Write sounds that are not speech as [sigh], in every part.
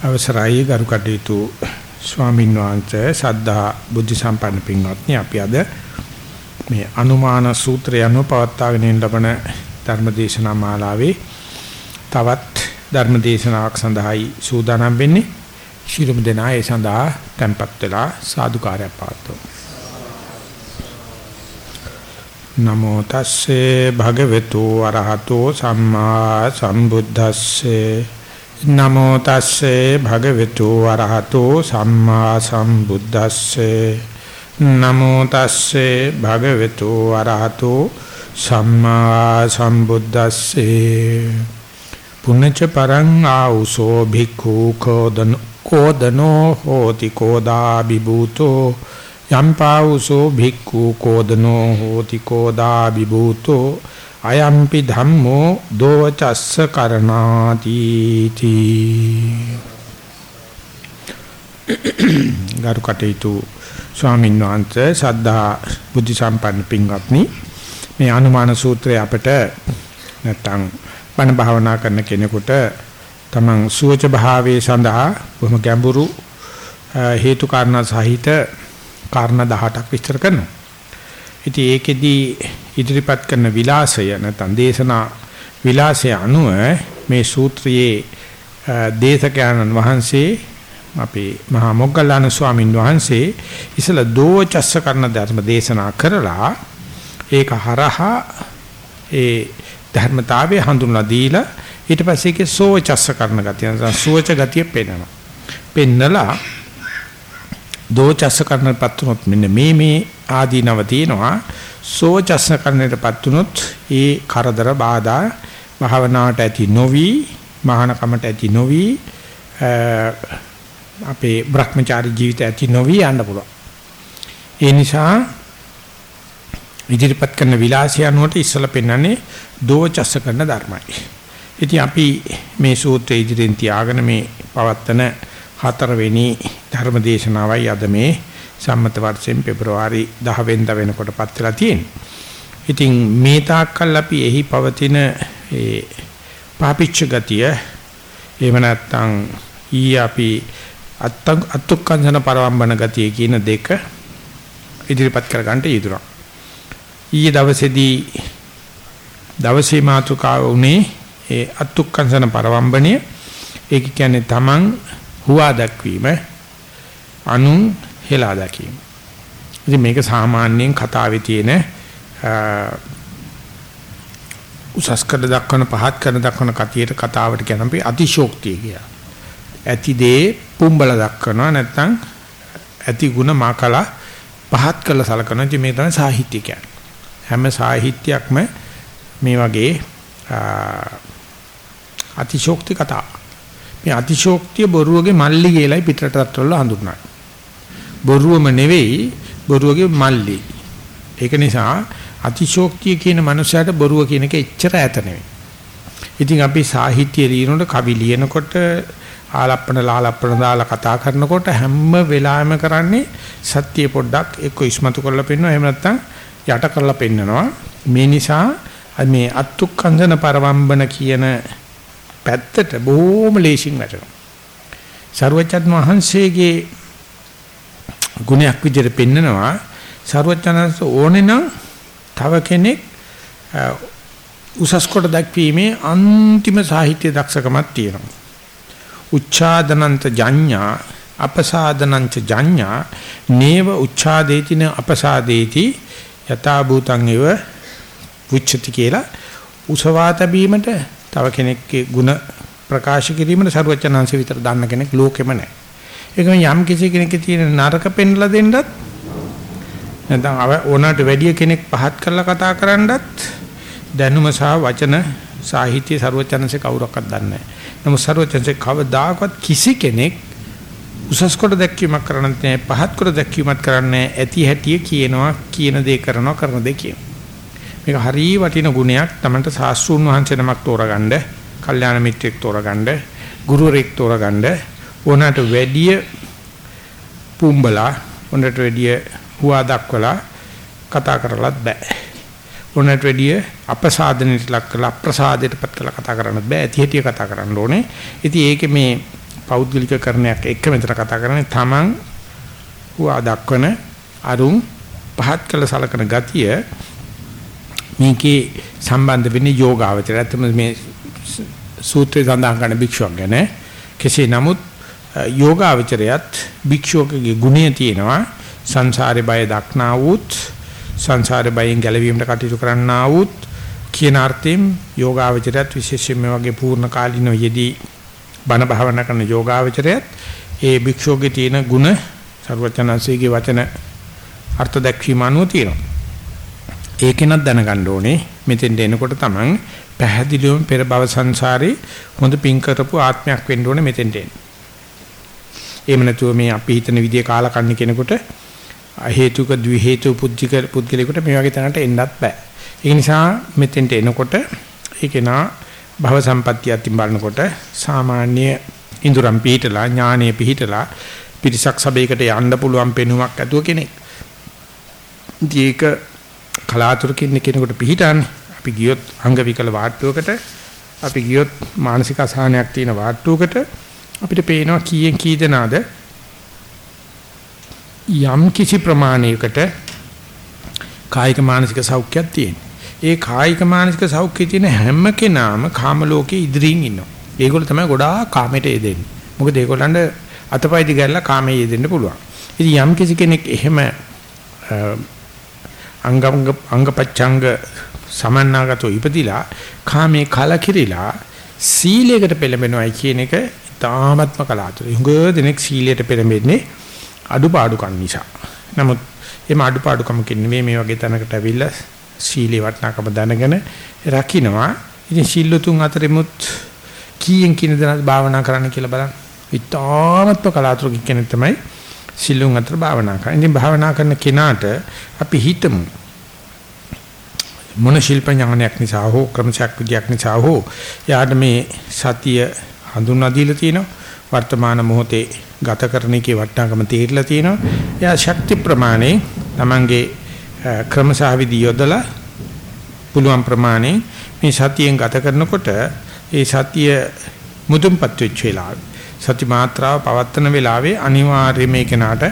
අවසරයි ගරු කටයුතු ස්වාමීන් වහන්සේ. සද්ධා බුද්ධ සම්පන්න පින්වත්නි අපි අද මේ අනුමාන සූත්‍රය අනුව පවත්වාගෙන යන ලබන ධර්මදේශනා මාලාවේ තවත් ධර්මදේශනාවක් සඳහායි සූදානම් වෙන්නේ. ශිරුම දෙනා ඒ සඳහා tempත් වෙලා සාදුකාරය පාත්වමු නමෝ තස්සේ භගවතු අරහතෝ සම්මා සම්බුද්දස්සේ. නමෝ තස්සේ භගවතු වරහතෝ සම්මා සම්බුද්දස්සේ. නමෝ තස්සේ භගවතු වරහතෝ සම්මා සම්බුද්දස්සේ. පුඤ්ඤච පරං ආඋසෝ භික්ඛු කෝදන කෝදනෝ හෝති කෝදා බිබූතෝ. යම්පාඋසෝ භික්ඛු කෝදනෝ හෝති කෝදා බිබූතෝ. අයම්පි ධම්මෝ දෝචස්ස කරණාති තී ගරු කටයුතු ස්වාමීන් වහන්සේ සද්ධා බුද්ධ සම්පන්න පින්වත්නි මේ අනුමාන සූත්‍රය අපිට නැත්තම් බණ භාවනා කරන කෙනෙකුට තමන් සුවච භාවයේ සඳහා බොහොම ගැඹුරු හේතු කාරණා සහිත කාරණා 18ක් විස්තර කරනවා. ඉතින් ඒකෙදී ඉදිරිපත් කරන විලාසය නැත්නම් දේශනා විලාසය අනුව මේ සූත්‍රයේ දේශකයන්න් වහන්සේ අපේ මහා මොග්ගල්ලාන ස්වාමින් වහන්සේ ඉසල දෝචස්ස කරන ධර්ම දේශනා කරලා ඒක හරහා ඒ ධර්මතාවය හඳුන්ලා දීලා ඊට පස්සේ ඒකේ සෝචස්ස කරන ගතිය නැත්නම් සෝච ගතිය පෙන්වනවා. පෙන්නලා දෝචස්ස කරනපත් උනොත් මෙන්න මේ මේ ආදීනව තියෙනවා සෝචස්ස කරන්නටපත් උනොත් ඒ කරදර බාධා භාවනාවට ඇති නොවි මහානකමට ඇති නොවි අපේ භ්‍රමචාරී ජීවිතය ඇති නොවි යන්න පුළුවන්. ඒ නිසා ඉදිරිපත් කරන විලාසය අනුවට ඉස්සලා පෙන්වන්නේ දෝචස්ස කරන ධර්මයි. ඉතින් අපි මේ සූත්‍රය ඉදිරියෙන් තියාගෙන මේ පවත්තන හතරවෙනි ධර්ම දේශනාවයි අද මේ සම්මත වර්ෂයෙන් පෙබරවාරි 10 වෙනිදා වෙනකොට පත් වෙලා තියෙන්නේ. ඉතින් මේ තාක්කල් අපි එහි පවතින ඒ පාපිච්ච ගතිය එහෙම නැත්නම් ඊ අපි අත්ත්ුක්කංශන පරවම්බන ගතිය කියන දෙක ඉදිරිපත් කර ගන්නට යෙදුණා. ඊයේ දවසේදී දවසේ මාතුකාව උනේ ඒ අත්ත්ුක්කංශන පරවම්බණය ඒක කියන්නේ තමන් හුවා දක්වීම අනුන් හෙලා දැකීම. ඉතින් මේක සාමාන්‍යයෙන් කතාවේ තියෙන උසස් කර දක්වන පහත් කර දක්වන කතියට කතාවට කියන අපි අතිශෝක්තිය කියලා. ඇති දේ පුම්බල දක්වනවා නැත්නම් ඇති ಗುಣ මාකලා පහත් කළ සලකනවා. ඉතින් මේ තමයි සාහිත්‍ය කියන්නේ. හැම සාහිත්‍යයක්ම මේ වගේ අතිශෝක්ති කතා. මේ අතිශෝක්තිය බොරුවගේ මල්ලි කියලායි පිටරටත් වල හඳුන්වන්නේ. බොරුවම නෙවෙයි බොරුවගේ මල්ලි. ඒක නිසා අතිශෝක්තිය කියන මනුස්සයාට බොරුව කියන එක එච්චර ඈත නෙවෙයි. ඉතින් අපි සාහිත්‍ය ලියනකොට කවි ලියනකොට ආලප්පන ලාලප්පන දාලා කතා කරනකොට හැම වෙලාවෙම කරන්නේ සත්‍ය පොඩ්ඩක් එක්ක ඉස්මතු කරලා පෙන්නනවා එහෙම නැත්නම් යට කරලා පෙන්නනවා මේ නිසා මේ අත්ුක්කන්දන පරවම්බන කියන පැත්තට බොහොම ලේසින් වැටෙනවා සරුවචත් මහන්සේගේ ගුණයක් විදිහට පෙන්නනවා සරුවචනන්ස ඕනේ නම් තව කෙනෙක් උසස් කොට දක්වීමේ අන්තිම සාහිත්‍ය දක්ෂකමක් තියෙනවා. උච්ඡාදනන්ත ජඤ්ඤා අපසාදනංච ජඤ්ඤා නේව උච්ඡාදේතින අපසාදේති යථා භූතං එව උච්චති කියලා උසවා තැබීමට තව කෙනෙක්ගේ ಗುಣ ප්‍රකාශ කිරීමට සරුවචනංශ විතර දන්න කෙනෙක් ලෝකෙම නැහැ. ඒක යම් කිසි කෙනෙක්ගේ තියෙන නරක පෙන්ලා දෙන්නත් නැත්නම් ඕනට වැඩි කෙනෙක් පහත් කරලා කතා කරන්නත් දැනුම සහ වචන සාහිත්‍ය ਸਰවචනසේ කවුරක්වත් දන්නේ නැහැ. නමුත් ਸਰවචනසේ කවදාකවත් කිසි කෙනෙක් උසස් කොට දැක්වීමක් කරන්නේ නැහැ, පහත් කොට දැක්වීමක් කරන්නේ නැහැ. ඇති හැටිය කියනවා, කියන දේ කරනවා, කරන දේ කියනවා. මේක හරිය වටින ගුණයක් තමයි සාස්ෘණ වහන්සේ නමක් තෝරගන්න, කල්යාණ මිත්‍රෙක් තෝරගන්න, ගුරුවරෙක් තෝරගන්න ඕනට වැඩිය පුම්බලා ඕනට වැඩිය හුවා දක්වලා කතා කරලත් බෑ. ඕනට වැඩිය අපසාදනයට ලක් කරලා අප්‍රසාදයටපත් කරලා කතා කරන්නත් බෑ. ඇති හැටි කතා කරන්න ඕනේ. ඉතින් ඒකේ මේ පෞද්ගලිකකරණයක් එක්ක මෙතන කතා කරන්නේ තමන් හුවා දක්වන අරුම් පහත් කළ සලකන ගතිය මේකේ සම්බන්ධ වෙන්නේ යෝගාවචරය. ඇත්තම මේ සූත්‍රය සඳහන් කරන භික්ෂුවක් ගැන කෙසේ නමුත් යෝගාවචරයත් භික්ෂුවකගේ ගුණය තියෙනවා සංසාරේ බය දක්නා වූත් සංසාරේ බයෙන් ගැලවීමට කටයුතු කරන්නා වූත් කියන අර්ථයෙන් යෝගාවචරයත් විශේෂයෙන්ම වගේ පූර්ණ කාලිනව යෙදී බණ භාවනා කරන යෝගාවචරයත් ඒ භික්ෂුවගේ තියෙන ಗುಣ සර්වචනන්සේගේ වචන අර්ථ දැක්වීම අනුව තියෙනවා. ඒකෙනත් දැනගන්න ඕනේ මෙතෙන්ට එනකොට තමන් පැහැදිලිවම පෙර භව සංසාරේ හොඳ පින් කරපු ආත්මයක් වෙන්න ඕනේ මෙතෙන්ට එන්න. එහෙම නැතුව මේ අපි හිතන විදිය කාලා කන්න කෙනෙකුට හේතුක ද්වි හේතු පුද්ගික පුද්ගලෙකුට මේ වගේ තැනකට එන්නත් බෑ. ඒ නිසා මෙතෙන්ට එනකොට ඒකේනා භව සම්පත්තිය අතින් බලනකොට සාමාන්‍ය ඉඳුරම් පිහිටලා ඥානීය පිහිටලා පිරිසක් සබේකට යන්න පුළුවන් පෙනුමක් ඇතුව කෙනෙක්. ඒක කලාතුරකින් කෙනෙකුට පිහිටන්නේ. අපි ගියොත් අංග විකල වාට්ටුවකට අපි ගියොත් මානසික අසහනයක් තියෙන වාට්ටුවකට අපිට පේනවා කීයෙන් කී දෙනාද යම් කිසි ප්‍රමාණයකට කායික මානසික සෞඛ්‍යයක් තියෙනවා. ඒ කායික මානසික සෞඛ්‍යය තියෙන හැම කෙනාම කාම ලෝකයේ ඉදිරියෙන් ඉන්නවා. ඒගොල්ලෝ තමයි ගොඩාක් කාමයට යෙදෙන්නේ. මොකද ඒගොල්ලන්ට අතපය දිගහැරලා කාමයේ යෙදෙන්න පුළුවන්. ඉතින් යම් කිසි කෙනෙක් එහෙම අංගංග අංගපච්ඡංග සමන්නාගතෝ ඉපදිලා කාමේ කලකිරිලා සීලයකට පෙළඹෙනවයි කියන එක තාමත්ම කලාතුරයි. හුඟ දෙනෙක් සීලයට පෙළඹෙන්නේ අඩුපාඩුකම් නිසා. නමුත් එම අඩුපාඩුකමකින් නෙවෙයි මේ වගේ තැනකට ඇවිල්ලා සීලේ වටිනාකම දැනගෙන රකින්නවා. ඉතින් සීලතුන් අතරිමුත් කීයෙන් කින දෙනාද භාවනා කරන්න කියලා බලන්න. ඉතාමත්ම කලාතුරකින් කෙනෙක් තමයි සිල්ලුන් අතර භාවනා කරන්නේ. ඉතින් භාවනා කරන කෙනාට අපි හිතමු මොන ශිල්ප ඥානයක් නිසා හෝ ක්‍රමශක් විද්‍යාවක් නිසා හෝ යාට මේ සතිය හඳුන්වා දීලා තියෙනවා. වර්තමාන මොහොතේ ගත කරන එකේ වටිනාකම තේරිලා තියෙනවා. එයා ශක්ති ප්‍රමාණය Tamange ක්‍රමසහ විදි යොදලා පුළුවන් ප්‍රමාණය මේ සතියෙන් ගත කරනකොට ඒ සතිය මුදුන්පත් වෙච්ච වෙලාවේ සති මාත්‍රාව පවත්තන වෙලාවේ අනිවාර්යයෙන් මේ කෙනාට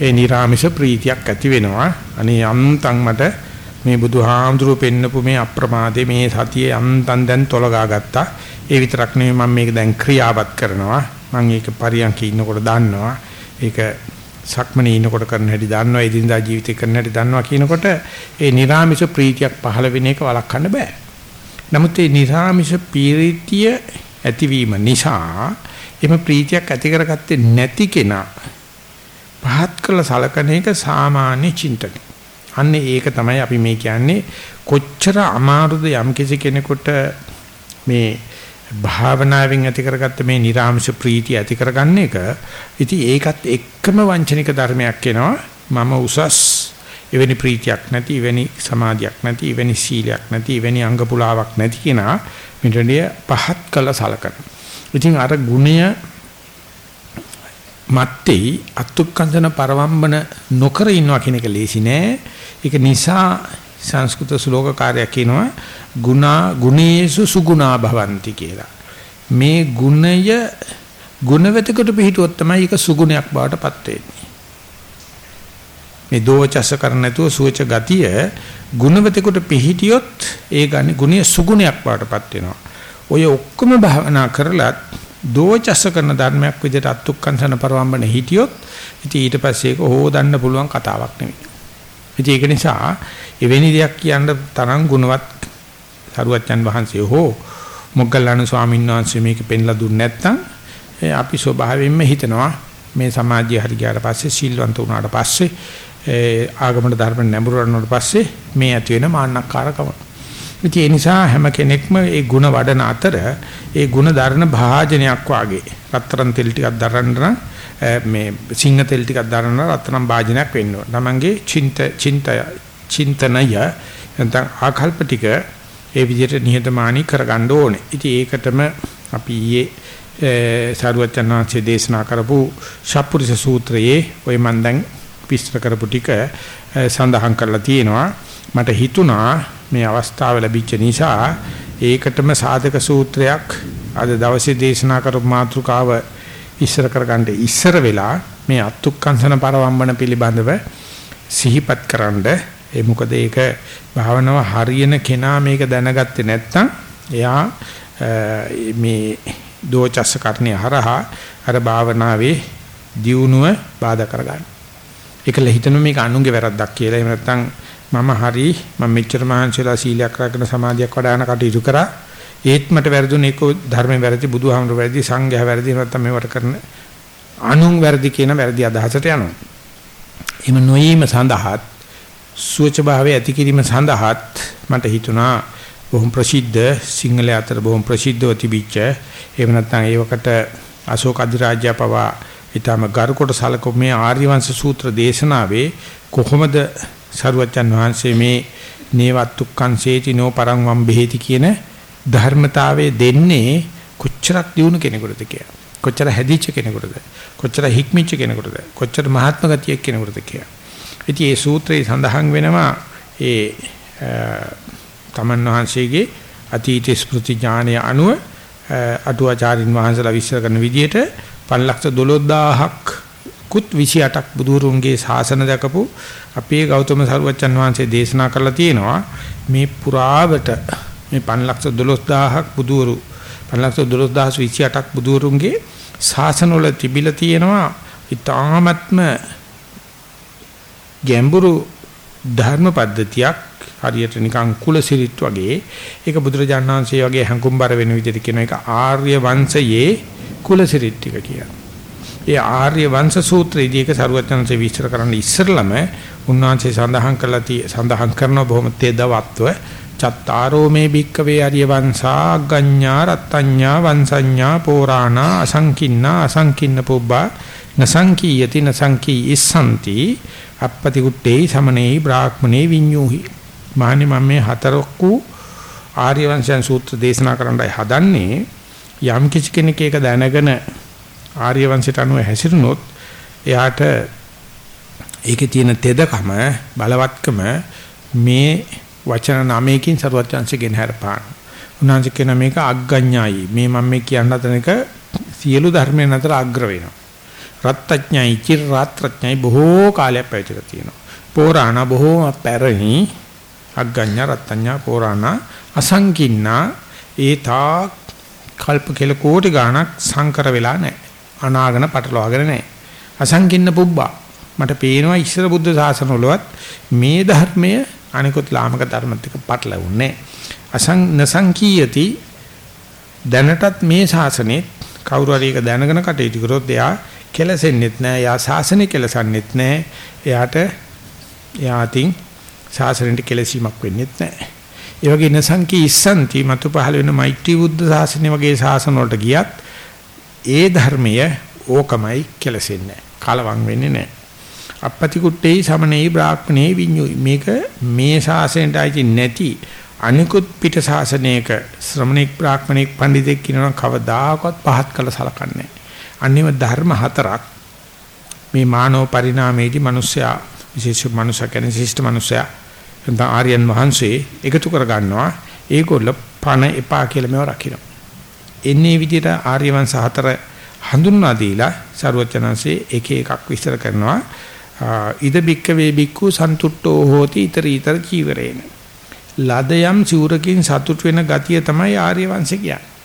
ඒ නිර්ාමිෂ ප්‍රීතියක් ඇති වෙනවා. අනේ යම්තන් මට මේ බුදුහාමුදුරුවෝ පෙන්නපු මේ අප්‍රමාදේ මේ සතියේ යම්තන් දැන් තොලගා ගත්තා. ඒ විතරක් නෙමෙයි මම මේක දැන් ක්‍රියාවත් කරනවා. මම ඒක පරියන්කේ ඉන්නකොට දන්නවා. ඒක සක්මනේ ඉන්නකොට කරන හැටි දන්නවා. එදිනදා ජීවිතේ කරන හැටි දන්නවා කියනකොට ඒ නිර්ාමිෂ ප්‍රීතියක් පහළ වෙන එක වළක්වන්න බෑ. නමුත් ඒ නිර්ාමිෂ ප්‍රීතිය ඇතිවීම නිසා එම ප්‍රීතියක් ඇති කරගත්තේ නැති කෙනා පහත් කළ සලකන එක සාමාන්‍ය චින්තනය. අන්න ඒක තමයි අපි මේ කියන්නේ කොච්චර අමාරුද යම් කෙනෙකුට මේ භාවනාවෙන් ඇති කරගත්ත මේ නිර්ආමස ප්‍රීතිය ඇති කරගන්න එක ඉතින් ඒකත් එක්කම වංචනික ධර්මයක් එනවා මම උසස්. එවැනි ප්‍රීතියක් නැති එවැනි සමාධියක් නැති එවැනි සීලයක් නැති එවැනි අංග පුලාවක් නැති කෙනා මෙතනදී පහත් කළ සලකන. ඉතින් අර ගුණය මැත්තේ අත්ුක්කංශන පරවම්බන නොකර ඉන්නවා කියන එක ලේසි නෑ. ඒක නිසා සංස්කෘත ශ්ලෝක කාර්යයක් කියනවා ගුණා ගුණේසු සුගුණා භවಂತಿ කියලා. මේ ගුණය ගුණවතකට පිහිටුවොත් තමයි ඒක සුගුණයක් බවට පත් වෙන්නේ. මේ දෝචස කර නැතුව සුවච ගතිය ගුණවතකට පිහිටියොත් ඒ ගන්නේ ගුණය සුගුණයක් බවට පත් වෙනවා. ඔය ඔක්කොම භාවනා කරලත් දෝචස කරන ධර්මයක් විදිහට අත්ුක්කංශන පරවම්බන හිටියොත් ඉතින් ඊට පස්සේ ඒක හොදන්න පුළුවන් කතාවක් නෙවෙයි. ඉතින් ඒක නිසා එවැනි දෙයක් කියන්න තරම් ගුණවත් සරුවච්චන් වහන්සේ හෝ මොග්ගල්ලාන ස්වාමීන් වහන්සේ මේක පෙන්ලා දුන්නේ නැත්නම් අපි ස්වභාවයෙන්ම හිතනවා මේ සමාජය හරි ගියාට පස්සේ සිල්වන්ත වුණාට පස්සේ ආගමන ධර්ම නැඹුරු වුණාට පස්සේ මේ ඇති වෙන මාන්නක්කාරකම ඉතින් ඒ නිසා හැම කෙනෙක්ම ඒ ಗುಣ වඩන අතර ඒ ಗುಣ දරන භාජනයක් වාගේ රත්තරන් තෙල් ටිකක් දරන්න මේ සිංහ තෙල් ටිකක් දරන්න රත්තරන් භාජනයක් වෙන්න ඕන. තමන්ගේ චින්ත චින්තය චින්තනය නැත්නම් ආකල්ප ටික ඒ විදිහට නිහතමානී කරගන්න ඕනේ. ඉතින් ඒකටම අපි ඊයේ සාරුවචනාංශයේ දේශනා කරපු ශප්පුරිස සූත්‍රයේ ওই මන් දැන් විස්තර කරපු ටික සඳහන් කරලා තියෙනවා. මට හිතුණා මේ අවස්ථාව ලැබිච්ච නිසා ඒකටම සාධක සූත්‍රයක් අද දවසේ දේශනා කරපු මාතෘකාව ඉස්සර කරගන්න ඉස්සර වෙලා මේ අත්ුක්කංශන පරවම්බන පිළිබඳව සිහිපත් කරන්ඩ ඒ මොකද ඒක භාවනාව හරියන කෙනා මේක දැනගත්තේ නැත්නම් එයා මේ දෝචස්ස කරණේ හරහා අර භාවනාවේ දියුණුව බාධා කරගන්න. ඒකල හිතන මේක අනුන්ගේ වැරද්දක් කියලා. එහෙම නැත්නම් මම හරි මම මෙච්චර මහන්සිලා සීලයක් රැකගෙන සමාධියක් වඩාන කටයුතු කරා. ඒත් මට වැරදුනේ එක්ක ධර්මයෙන් වැරදි බුදුහාමුදුර වැරදි සංඝයා වැරදි නැත්නම් මේවට කරන අනුන් වැරදි කියන වැරදි අදහසට යනවා. එහෙම නොයීම සඳහාත් සුවච භාවය ඇති කිරීම සඳහාත් මට හිතුණා බොහොම ප්‍රසිද්ධ සිංහල අතර බොහොම ප්‍රසිද්ධව තිබිච්ච එහෙම නැත්නම් ඒවකට අශෝක අධිරාජ්‍ය පවා ඊටම ගරුකොට සලකෝ මේ ආර්යවංශ සූත්‍ර දේශනාවේ කොහොමද සරුවච්චන් වහන්සේ මේ නේවත්තුක්කංසේති නෝ පරං වම් බෙහෙති කියන ධර්මතාවයේ දෙන්නේ කොච්චරක් දියුණු කෙනෙකුටද කියලා. කොච්චර හැදිච්ච කෙනෙකුටද කොච්චර හික්මිච්ච කෙනෙකුටද කොච්චර මහත්ම ගතියක් කෙනෙකුටද කියලා. ඉතින් මේ සූත්‍රයේ සඳහන් වෙනවා ඒ තමන් වහන්සේගේ අතීත ස්මෘති ඥානය අනුව අටුවාචාරින් වහන්සේලා විශ්ල කරන විදිහට 512000ක් කුත් 28ක් බුදුරුන්ගේ ශාසන දකපු අපේ ගෞතම සරුවච්චන් වහන්සේ දේශනා කරලා තියෙනවා මේ පුරාවට මේ 512000ක් බුදුරු 512028ක් බුදුරුන්ගේ ශාසනවල තිබිලා තියෙනවා. ඊ타ත්ම ගැඹුරු ධර්ම පද්ධතියක් හරියට නිකන් කුලසිරිත් වගේ ඒක බුදුරජාණන් වහන්සේ වගේ හැඟුම්බර වෙන විදිහට කියන එක ආර්ය වංශයේ කුලසිරිත් ටික කියලා. ඒ ආර්ය වංශ සූත්‍රයේදී ඒක සරුවචනන්සේ විස්තර කරන්න ඉස්සරළම උන්වහන්සේ සඳහන් කළා සඳහන් කරන බොහොම තේදවත්ව චත්තාරෝ මේ භික්කවේ ආර්ය වංශා අග්ගඤ්ඤා රත්ත්‍ඤ්ඤා වංශඤ්ඤා පෝරාණා අසංකින්නා අසංකින්න පුබ්බා නසංකීයති නසංකී ඉස්සන්ති අපපති කුට්ටේ සමනේ බ්‍රාහ්මනේ විඤ්ඤූහි මහන්නේ මම මේ හතරක්කු ආර්ය වංශයන් සූත්‍ර දේශනා කරන්නයි හදන්නේ යම් කිසි කෙනෙක් ඒක දැනගෙන ආර්ය වංශයට අනුව හැසිරුණොත් එයාට ඒකේ තියෙන තෙදකම බලවත්කම මේ වචන නමයකින් සරුවත්‍යංශයෙන් හැරපාන. උන්වහන්සේ කියන මේක අග්ගඤ්ඤායි. මේ මම මේ කියන්න හදන එක සියලු ධර්මයන් අතර අග්‍ර වෙනවා. රත්ත්‍ඥයි චිර රාත්‍රඥයි බොහෝ කාලයක් පැවතිලා තියෙනවා. පෝරාණ බොහෝ පැරණි අග්ගඤ්ඤ රත්ත්‍ඥා පෝරාණ අසංකින්නා ඒතා කල්ප කෙල කෝටි ගාණක් සංකර වෙලා නැහැ. අනාගන පටලවාගෙන නැහැ. අසංකින්න පුබ්බා මට පේනවා ඉස්සර බුද්ධ ශාසන වලවත් මේ ධර්මය අනිකුත් ලාමක ධර්මත් එක්ක පටලවුන්නේ අසං නසංකීයති දැනටත් මේ ශාසනේ කවුරු හරි එක දැනගෙන කටයුතු කරොත් එයා කෙලසෙන්නෙත් නෑ. එයා ශාසනය කෙලසන්නෙත් නෑ. එයාට එයාටින් ශාසනයට කෙලසීමක් වෙන්නෙත් නෑ. ඒ වගේ නසංකී ඉස්සන්ති මතු පහළ වෙන මෛත්‍රී බුද්ධ ශාසනය වගේ ශාසන වලට ගියත් ඒ ධර්මය ඕකමයි කෙලසෙන්නේ. කලවම් වෙන්නේ නෑ. අපපති කුට්ටේ සමනේ බ්‍රාහ්මණේ විඤ්ඤු මේක මේ ශාසනයට අයිති නැති අනිකුත් පිට ශාසනයක ශ්‍රමණෙක් බ්‍රාහ්මණෙක් පඬිතෙක් කියනවා කවදාකවත් පහත් කළ සලකන්නේ අන්නේම ධර්ම හතරක් මේ මානව පරිණාමයේදී මිනිස්සයා විශේෂ මනුෂ්‍ය කෙනෙක් ශිෂ්ට මනුෂ්‍යයා නැත්නම් ආර්යයන් වහන්සේ එකතු කර ගන්නවා ඒගොල්ල පණ එපා කියලා මේව රකින්න. එන්නේ විදිහට ආර්ය වංශ හතර හඳුන්වා දීලා සරුවචනanse එක එකක් විස්තර කරනවා ඉද බික්ක වේ බික්කු සන්තුට්ඨෝ හෝති iter iter චීවරේන ලදයම් සිවුරකින් සතුට වෙන ගතිය තමයි ආර්ය වංශය කියන්නේ.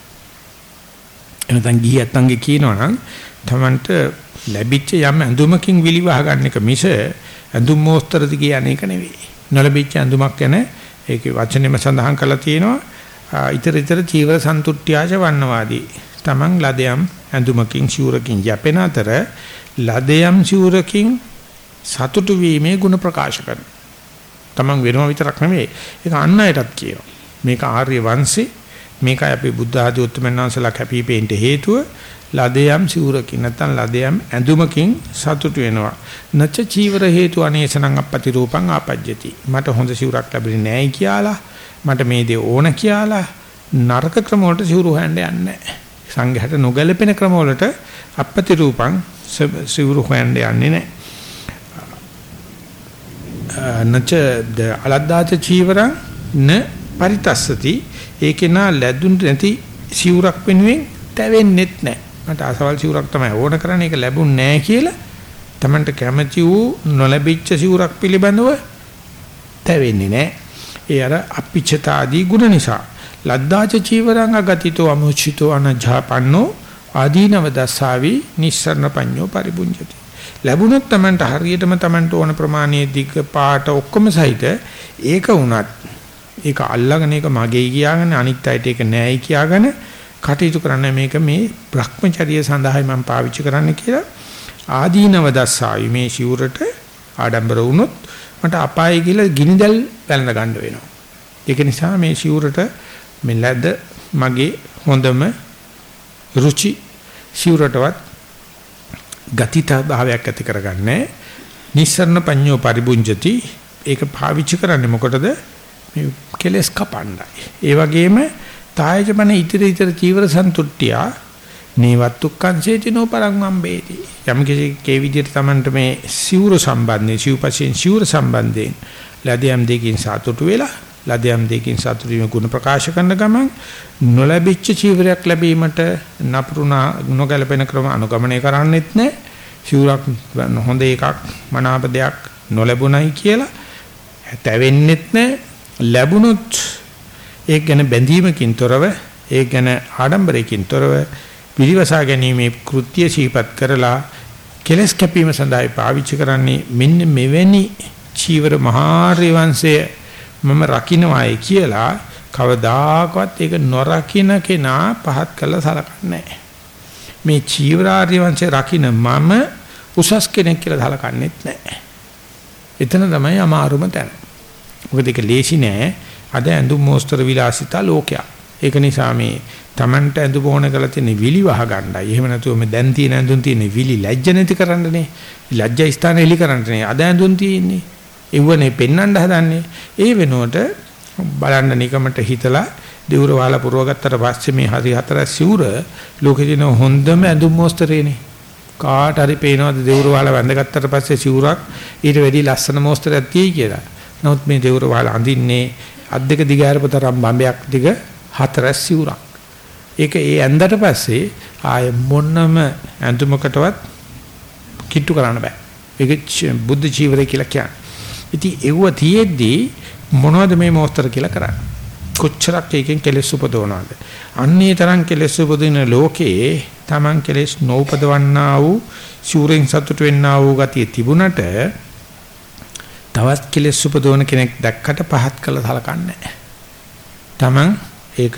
එනතන් ගිහියත් අංගේ කියනවනම් තමන්ට ලැබිච්ච යම් ඇඳුමකින් විලිවහ ගන්න එක මිස ඇඳුම් මෝස්තරද කියන්නේ එක නෙවෙයි. නොලැබිච්ච ඇඳුමක් ගැන ඒකේ වචනේම සඳහන් කරලා තියෙනවා iter iter චීවර සන්තුට්ඨ්‍යාච වන්නවාදී. තමන් ලදයම් ඇඳුමකින් සිවුරකින් යැපෙන අතර ලදයම් සිවුරකින් සතුටු වීමේ ಗುಣ ප්‍රකාශ කරනවා. Taman වෙනව විතරක් නෙමෙයි ඒක අන් අයටත් කියනවා. මේක ආර්ය වංශේ මේකයි අපි බුද්ධ ආදී උත්තරමන්වන්සලා කැපිපෙන්න හේතුව ලදයම් සිවුරකින් නැත්නම් ලදයම් ඇඳුමකින් සතුටු වෙනවා. නච්ච චීවර හේතු අනේසනං අපපති රූපං ආපජ්ජති. මට හොඳ සිවුරක් ලැබෙන්නේ නැහැ කියලා මට මේ දේ ඕන කියලා නරක ක්‍රම වලට සිවුරු හොයන්න යන්නේ නැහැ. සංඝහට නොගැලපෙන ක්‍රම වලට අපපති රූපං සිවුරු හොයන්න යන්නේ නැහැ. නච අලද්දාච චීවරං න පරිතස්සති ඒකේනා ලැබුන් නැති සිවුරක් වෙනුවෙන් තැවෙන්නෙත් නැහැ මට අසවල් සිවුරක් තමයි ඕන කරන්නේ ඒක ලැබුණ නැහැ කියලා Tamanට කැමැති වූ නොලැබිච්ච සිවුරක් පිළිබඳව තැවෙන්නේ නැහැ. ඒ අර අපිච්චතාදී ගුණ නිසා ලද්දාච චීවරං අගතිතෝ අමුචිතෝ අනජාපන්නෝ ආදීනව දස්සාවි නිස්සරණ පඤ්ඤෝ පරිබුඤ්ජති. ලැබුණොත් Tamanට හරියටම Tamanට ඕන ප්‍රමාණයේ දිග පාට ඔක්කොම සහිත ඒක වුණත් ඒක අල්ලගෙන ඒක මගේ කියාගෙන අනිත් අයට ඒක නෑයි කියාගෙන කටයුතු කරන්න මේක මේ Brahmacharya සඳහායි මම පාවිච්චි කරන්න කියලා ආදීනව දස්සාවි මේ සිවුරට ආඩම්බර වුණොත් මට අපායි කියලා ගිනිදල් වැළඳ ගන්න වෙනවා. ඒක නිසා මේ සිවුරට මේ ලැද මගේ හොඳම රුචි සිවුරටවත් ගතිතා භාවයක් ඇති කරගන්නේ. නිස්සරණ පඤ්ඤෝ පරිබුංජති ඒක පාවිච්චි කරන්නේ මොකටද? මේ කෙලස් කපන්නයි. ඒ වගේම තායජමන ඉතිරි ඉතිරි චීවර සන්තුට්ඨිය නේවත්තුක්කංසේති නොපරංගම්බේති යම් කිසි කේ විදිහට Tamanට මේ සිවුර සම්බන්ධයෙන් සිව්පසෙන් සිවුර සම්බන්ධයෙන් ලදියම් දෙකින් සතුටු වෙලා ලදියම් දෙකින් සතුටු වීම ගුණ ප්‍රකාශ කරන ගමන් නොලැබිච්ච චීවරයක් ලැබීමට නපුරුණා නොගැලපෙන ක්‍රම අනුගමනය කරන්නෙත් නැහැ සිවුරක් හොඳ එකක් මනාප දෙයක් නොලැබුණයි කියලා තැවෙන්නෙත් නැහැ ලැබුණොත් ඒක ගැන බැඳීමකින් තොරව ඒක ගැන ආඩම්බරයකින් තොරව පිළිවසා ගැනීමේ කෘත්‍ය සීපත් කරලා කෙලස් කැපීම සඳහා පාවිච්චි කරන්නේ මෙන්න මෙවැනි චීවර මහාර්ය වංශය මම රකින්නවායි කියලා කවදාකවත් ඒක නොරකින්න කෙනා පහත් කළා සලකන්නේ මේ චීවරාර්ය වංශය රකින්න මම උසස් කෙනෙක් කියලා සලකන්නේත් නැහැ. එතන තමයි අමාරුම තැන. මොකද ඒක ලේසි නෑ. අද ඇඳුම් මෝස්තර විලාසිතා ලෝකයක්. ඒක නිසා මේ Tamanට ඇඳුම් ඕන කරලා තියෙන විලි වහ ගන්නයි. එහෙම නැතුව මේ දැන් තියෙන ඇඳුම් තියෙන විලි ලැජ්ජ නැති කරන්නනේ. ලැජ්ජ ස්ථාන එලි කරන්නනේ. අද ඇඳුම් තියෙන්නේ. එව්වනේ පෙන්වන්න හදන්නේ. ඒ වෙනුවට බලන්න නිකමට හිතලා දෙවුර වහලා පුරවගත්තට පස්සේ මේ හරි හතර සිවුර ලෝකේ තියෙන හොඳම ඇඳුම් මෝස්තරේනේ. කාට හරි පේනවද දෙවුර වහලා වැඳගත්තට පස්සේ සිවුරක් ඊට වැඩි ලස්සන මෝස්තරයක් තියෙයි කියලා. නමුත් මේ දෙවුර වහල අඳින්නේ අත් දෙක දිගාරපතරම් බම්බයක් දිග හතරස් සිවුරක්. ඒක ඒ ඇඳට පස්සේ ආය මොන්නම ඇඳුමකටවත් කිට්ටු කරන්න බෑ. ඒක බුද්ධ ජීවරය කියලා කියන්නේ. ඉතින් ඒව තියෙද්දි මොනවද මේ මොස්තර කියලා කරන්නේ? කොච්චරක් එකෙන් කෙලෙස් උපදවනවද? අන්නේ තරම් කෙලෙස් උපදින ලෝකේ Taman කෙලෙස් නොඋපදවන්නා වූ ශූරෙන් සතුට වෙන්නා වූ ගතිය තිබුණට තවත් කෙලෙස් උපදවන කෙනෙක් දැක්කට පහත් කළ සලකන්නේ තමන් ඒක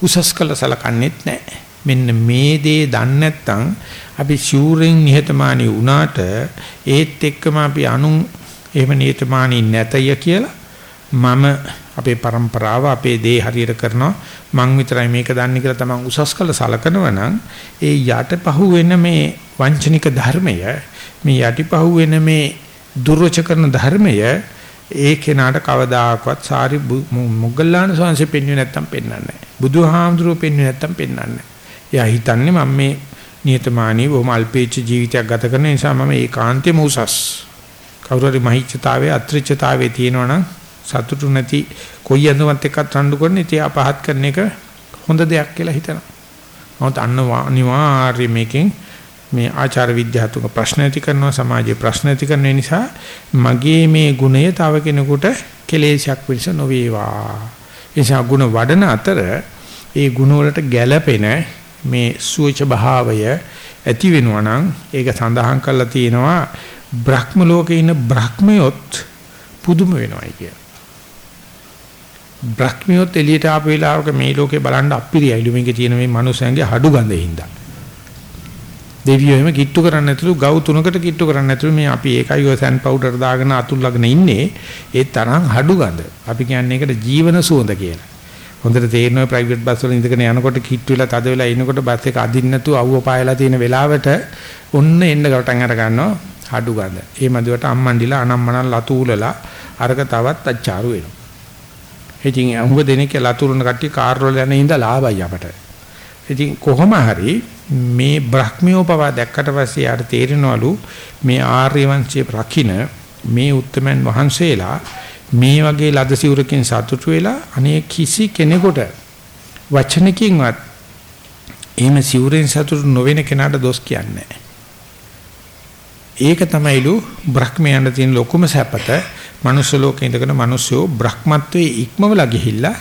උසස් කළ සලකන්නේත් නැහැ. මෙන්න මේ දේ දන්නේ නැත්නම් අපි ශූරෙන් නිහතමානී වුණාට ඒත් එක්කම අපි අනුන් එහෙම නිහතමානී නැතය කියලා මම අපේ પરම්පරාව අපේ දේ හරියට කරනවා මං විතරයි මේක දන්නේ කියලා තමන් උසස් කළ සලකනවා නම් ඒ යටපහුව වෙන මේ වංචනික ධර්මය මේ යටිපහුව වෙන මේ දුර්වච කරන ධර්මය ඒ කෙනාට කවදාකවත් සාරි මොග්ගල්ලාන සංසෙ පෙන්වන්නේ නැත්තම් පෙන්වන්නේ නැහැ. බුදුහාමුදුරුවෝ පෙන්වන්නේ නැත්තම් පෙන්වන්නේ නැහැ. එයා හිතන්නේ මම මේ නියතමානී බොහොම අල්පේච්ඡ ජීවිතයක් ගත කරන නිසා මම ඒකාන්තෙම උසස්. කවුරු හරි මහිච්ඡතාවයේ අත්‍රිච්ඡතාවයේ තියෙනවනම් සතුටු නැති කොයි අඳුමත් එක්කත් රණ්ඩු කරන ඉතින් අපහත් කරන එක හොඳ දෙයක් කියලා හිතනවා. මොකද අන්න අනිවාර්යයෙන් මේකෙන් මේ ආචාර විද්‍යාත්මක ප්‍රශ්න ඇති කරනවා සමාජයේ ප්‍රශ්න ඇති කරන නිසා මගේ මේ ගුණය තව කෙනෙකුට කෙලෙසයක් පිළිස නොවේවා. එනිසා ගුණ වඩන අතර ඒ ගුණ වලට ගැළපෙන මේ සුවච භාවය ඇති වෙනවා නම් ඒක සඳහන් කරලා තියෙනවා බ්‍රහ්ම ලෝකේ ඉන්න බ්‍රහ්මයොත් පුදුම වෙනවයි කිය. බ්‍රහ්මියොත් එළියට ආපු වෙලාවක මේ ලෝකේ බලන්න අප්පිරියයිලු මේකේ තියෙන මේ මනුස්සයන්ගේ හඩු ගඳේ හින්දා. දෙවියෝ එහෙම කිට්ටු කරන්න නැතුළු ගව් තුනකට කිට්ටු කරන්න නැතුළු මේ අපි ඒකයි ඔය සෑන් පවුඩර් දාගෙන අතුල්ලාගෙන ඉන්නේ ඒ තරම් හඩු ගඳ. අපි කියන්නේ ඒකට ජීවන සුවඳ කියලා. හොඳට තේරෙනවා ප්‍රයිවට් බස් වල ඉඳගෙන යනකොට කිට්ටු වෙලා තද වෙලා ඉනකොට බස් එක අදින්න නැතුව අවුව පායලා තියෙන වෙලාවට ඔන්න එන්න ගටන් අර ගන්නවා හඩු ගඳ. ඒ මදුවට අම්මන්ඩිලා අනම්මනල් ලතු උලලා අරක තවත් අච්චාරු වෙනවා. ඉතින් අහුව දෙනෙක් ලතුරුන කට්ටිය කාර් වල යන ඉඳලා ලාභයි අපට. ඉතින් කොහොම හරි මේ බ්‍රහ්මියෝ පවා දැක්කට පස්සේ යාට තේරෙනවලු මේ ආර්ය වංශයේ රකින්න මේ උත්තමයන් වහන්සේලා මේ වගේ ලද සිවුරකින් සතුටු වෙලා අනේ කිසි කෙනෙකුට වචනකින්වත් එහෙම සිවුරෙන් සතුටු නොවෙන කෙනාට දොස් කියන්නේ ඒක තමයිලු බ්‍රහ්මයන්ට තියෙන ලොකුම සැපත. මනුස්ස ලෝකේ ඉඳගෙන මිනිස්සු බ්‍රහ්මත්වයේ ඉක්මවලා ගිහිල්ලා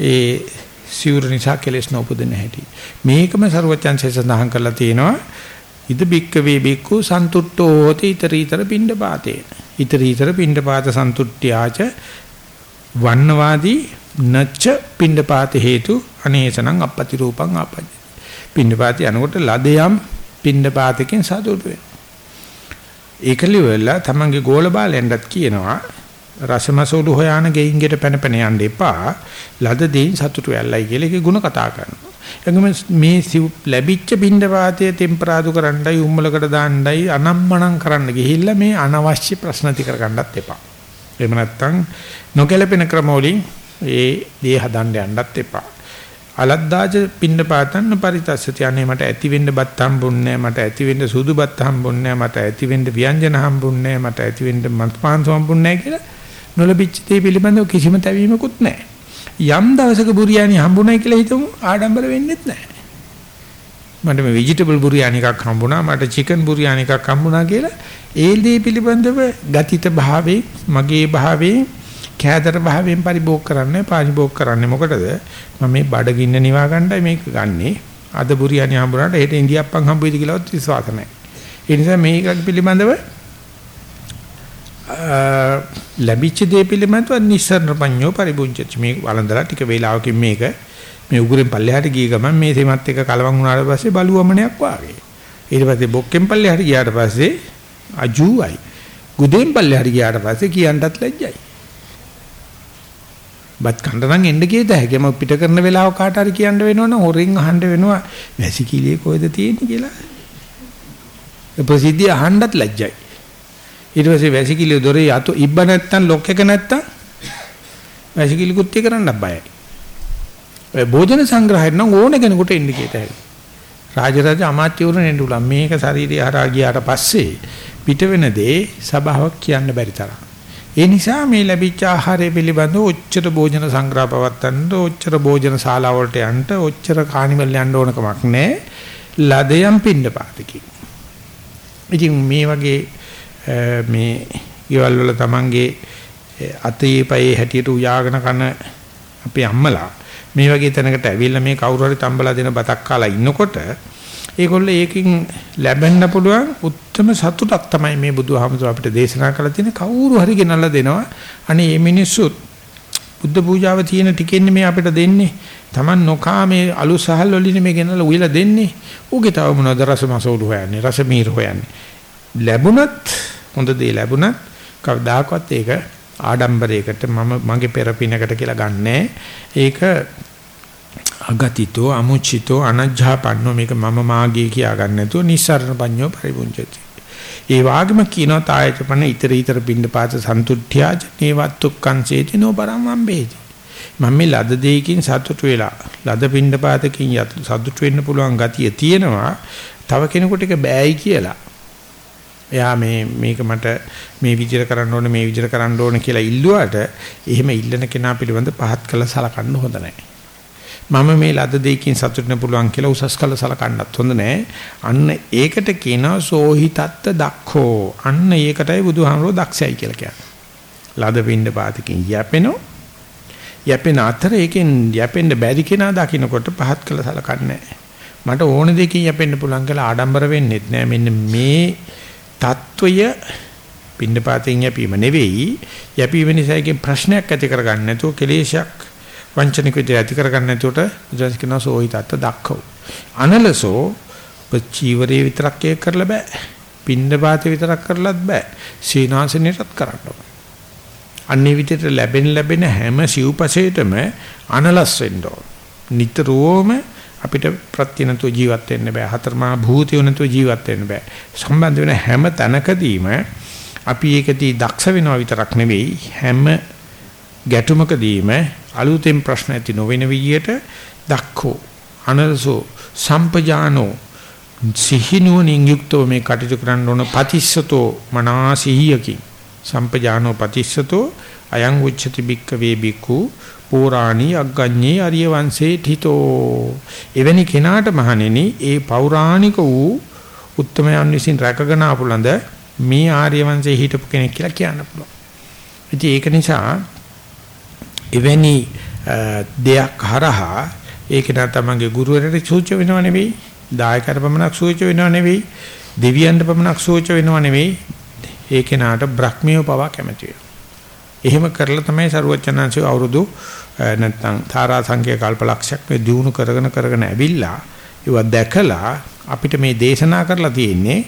ඒ සිවුර නිසා කෙලෙස් නොපදින හැටි. මේකම ਸਰුවචන්සේ සඳහන් කරලා තියෙනවා. ඉද බික්කවේ බික්කු සන්තුට්ඨෝ හෝති iterator පිණ්ඩපාතේ. iterator පිණ්ඩපාත සන්තුට්ඨ්‍යාච වන්නවාදී නච්ච පිණ්ඩපාත හේතු අනේසනං අපපතිරූපං ආපජ්ජති. පිණ්ඩපාත යනකොට ලදයම් පිණ්ඩපාතකින් සතුටු වෙනවා. ඒකලිවල තමන්ගේ ගෝල බාලෙන්ඩත් කියනවා රසමසෝළු හොයාන ගෙයින් ගෙට පැන පැන යන්න එපා. ලද දෙයින් සතුටු වෙල්ලයි කියලා ඒකේ ಗುಣ කතා කරනවා. එංගම මේ ලැබිච්ච පින්ඩපාතයේ ටෙම්පරාදු කරන්නයි උම්මලකට දාන්නයි අනම්මනම් කරන්න ගිහිල්ලා මේ අනවශ්‍ය ප්‍රශ්න ති කරගන්නත් එපා. එහෙම නැත්නම් නොගැලපෙන ක්‍රම වලින් ඒ දේ හදන්න යන්නත් එපා. අලද්දාජ පින්ඩපාතන්න පරිතස්සති අනේ මට ඇති වෙන්න බත් හම්බුන්නේ මට ඇති වෙන්න සුදු බත් හම්බුන්නේ මට ඇති වෙන්න ව්‍යංජන හම්බුන්නේ මට ඇති වෙන්න මත්පාන්සු හම්බුන්නේ කියලා නොලබිච්ච දේ පිළිබඳව කිසිම තැවීමකුත් නැහැ. යම් දවසක බුරියානි හම්බුනායි කියලා හිතමු ආඩම්බර වෙන්නෙත් නැහැ. මට මේ ভেජිටබල් බුරියානි එකක් හම්බුණා මට චිකන් බුරියානි එකක් හම්බුණා කියලා ඒ දේ පිළිබඳව ගතිත භාවයේ මගේ භාවයේ කෑදර භාවයෙන් පරිභෝග කරන්නේ පරිභෝග කරන්නේ මොකටද මම මේ බඩගින්න නිවා ගන්නයි මේක ගන්නෙ අද බුරියානි හම්බුනාට හෙට ඉන්දියාප්පන් හම්බ වෙයිද කියලාවත් විශ්වාස නැහැ ඒ නිසා මේක පිළිබඳව ලැබිච්ච දේ පිළිබඳව නිස්සරණ පඤ්ඤෝ පරිබුංචති මේ වළඳලා ටික වේලාවකින් මේක මේ උගුරෙන් පල්ලෙහාට ගිය ගමන් මේ තෙමත් එක කලවම් වුණාට පස්සේ බලුවමනයක් වාගේ. ඊට පස්සේ බොක්කෙන් පල්ලෙහාට ගියාට පස්සේ අජූයි ගුදෙන් පල්ලෙහාට ගියාට පස්සේ කියන්නත් ලැජ්ජයි. බත් කන්න නම් එන්න කීයද හැකම පිට කරන වෙලාව කාට හරි කියන්න වෙනවනම් හොරෙන් අහන්න වෙනවා. වැසිකිළියේ කොහෙද තියෙන්නේ කියලා. ප්‍රසිද්ධිය අහන්නත් ලැජ්ජයි. ඊට පස්සේ වැසිකිලි දොරේ යතු ඉබ්බ නැත්තම් ලොක් එක නැත්තම් වැසිකිලි කුට්ටිය කරන්න බයයි. ඔය භෝජන සංග්‍රහය නම් ඕන කෙනෙකුට එන්න කීත හැකියි. රාජරාජ අමාත්‍යවරුන් එන්න උලා මේක ශරීරය හරහා ගියාට පස්සේ පිට වෙන දේ සබාවක් කියන්න බැරි තරම්. ඒ නිසා මේ ලැබිච්ච ආහාරය පිළිබඳව ඔච්චර භෝජන සංග්‍රහ පවත්තන්න ඔච්චර භෝජන ශාලා වලට යන්න ඔච්චර කානිවල් යන්න ඕන කමක් නැහැ. ලදයන් පින්න පාතකි. ඉතින් මේ වගේ මේ ඊවල වල තමන්ගේ අතේ පයේ හැටියට උයාගෙන කන අපේ අම්මලා මේ වගේ තැනකට ඇවිල්ලා මේ කවුරු හරි තම්බලා දෙන බතක් කාලා ඉන්නකොට ඒගොල්ලෝ ඒකෙන් ලැබෙන්න පුළුවන් උත්තරම සතුටක් තමයි මේ බුදුහාමුදුර අපිට දේශනා කරලා තියෙන කවුරු හරි ගෙනල්ලා දෙනවා. අනේ මේ මිනිස්සුත් බුද්ධ පූජාව තියෙන ටිකෙන්නේ මේ අපිට දෙන්නේ. Taman නොකා මේ අලු සහල් වලින් මේ ගෙනල්ලා උයලා දෙන්නේ. ඌගේ තව මොනවද? රස මසෝළු හොයන්නේ රස මීර හොයන්නේ. ලැබුණත් හොඳ දේ ලැබුණත් කවදාකවත් ඒක ආඩම්බරයකට මම මගේ පෙරපිනකට කියලා ගන්නෑ. ඒක අගතිතෝ අමුචිතෝ අනජ්ජාපන්නෝ මේක මම මාගේ කියා ගන්න නැතුව නිස්සරණ පඤ්ඤෝ පරිපුංජති. ඒ වාග්ම කියනවා තායචපන ඊතර ඊතර පින්ඩපාත සන්තුට්ඨ්‍යාජ නේවත්තුක්කං සේති නොපරමම් බේති. මම මේ ලද දෙයකින් සතුටු වෙලා ලද පින්ඩපාතකින් සතුටු වෙන්න පුළුවන් ගතිය තියෙනවා. තව කෙනෙකුට ඒක බෑයි කියලා එයා මේ මේක මට මේ විදිහට කරන්න ඕනේ මේ විදිහට කරන්න ඕනේ කියලා ඉල්ලුවාට එහෙම ඉල්ලන කෙනා පිළිබඳ පහත් කළ සලකන්න හොඳ නැහැ. මම මේ ලද දෙයකින් සතුටුන පුළුවන් කියලා උසස් කළ සලකන්නත් හොඳ නැහැ. අන්න ඒකට කියනවා සෝහිතත්ත දක්ඛෝ. අන්න ඒකටයි බුදුහාමරෝ දක්ෂයි කියලා කියන්නේ. ලද පින්න පාතකින් යැපෙනෝ යැපෙන අතර ඒකෙන් යැපෙන්න බැරි කෙනා දකින්නකොට පහත් කළ සලකන්නේ මට ඕන දෙයකින් යැපෙන්න පුළුවන් කියලා ආඩම්බර වෙන්නෙත් නෑ මෙන්න මේ తত্ত্বය පින්නපාතෙන් යැපීම නෙවෙයි. යැපීම නිසා එකේ ප්‍රශ්නයක් ඇති කරගන්න නැතුව කෙලේශයක් වංචනික විදිහට ඇති කරගන්න නැතුවට බුදුන්ස් කියනවා සෝයි තත්ත දක්කෝ අනලසෝ පචීවරේ විතරක් ඒක කරලා බෑ. පින්නපාතේ විතරක් කරලත් බෑ. සීනාසනෙටත් කරන්න ඕන. අන්නේ විදිහට ලැබෙන ලැබෙන හැම සිව්පසේටම අනලස් වෙන්න ඕන. නිතරම අපිට ප්‍රත්‍ය නැතුව ජීවත් වෙන්න බෑ. හතරමා භූතිය නැතුව ජීවත් වෙන්න බෑ. සම්බන්ධ වෙන හැම තැනකදීම අපි ඒකදී දක්ෂ වෙනවා විතරක් නෙවෙයි හැම ගැටුමකදීම අලුතෙන් ප්‍රශ්න ඇති නොවන විදියට දක්ඛෝ අනරසෝ සම්පජානෝ සිහිනුවණින් යුක්තව මේ කටයුතු කරන්න ඕන පතිස්සතෝ මනාසිහියකින් සම්පජානෝ පතිස්සතෝ අයං උච්චති බික්ක වේ බික්කු පෝරාණී අග්ගඤ්ඤේ ආර්ය වංශේ ඨිතෝ එවැනි කෙනාට මහණෙනි ඒ පෞරාණික වූ උත්තමයන් විසින් රැකගෙන ආපුලඳ මේ ආර්ය වංශේ හිටපු කෙනෙක් කියලා කියන්න පුළුවන්. ඉතින් ඒක නිසා එවැනි දෙයක් හරහා ඒක නා තමන්ගේ ගුරුවරට සූච වෙනව නෙවෙයි, දායකයන්ට පමණක් සූච වෙනව නෙවෙයි, දෙවියන්ට පමණක් සූච වෙනව නෙවෙයි, ඒ කෙනාට බ්‍රහ්මියව පවා කැමති වෙනවා. එහෙම කරලා තමයි සරුවචනංශය අවුරුදු නැත්නම් තාරා සංඛ්‍ය කල්පලක්ෂයක් මේ දිනු කරගෙන කරගෙන ඇවිල්ලා ඒවා දැකලා අපිට මේ දේශනා කරලා තියෙන්නේ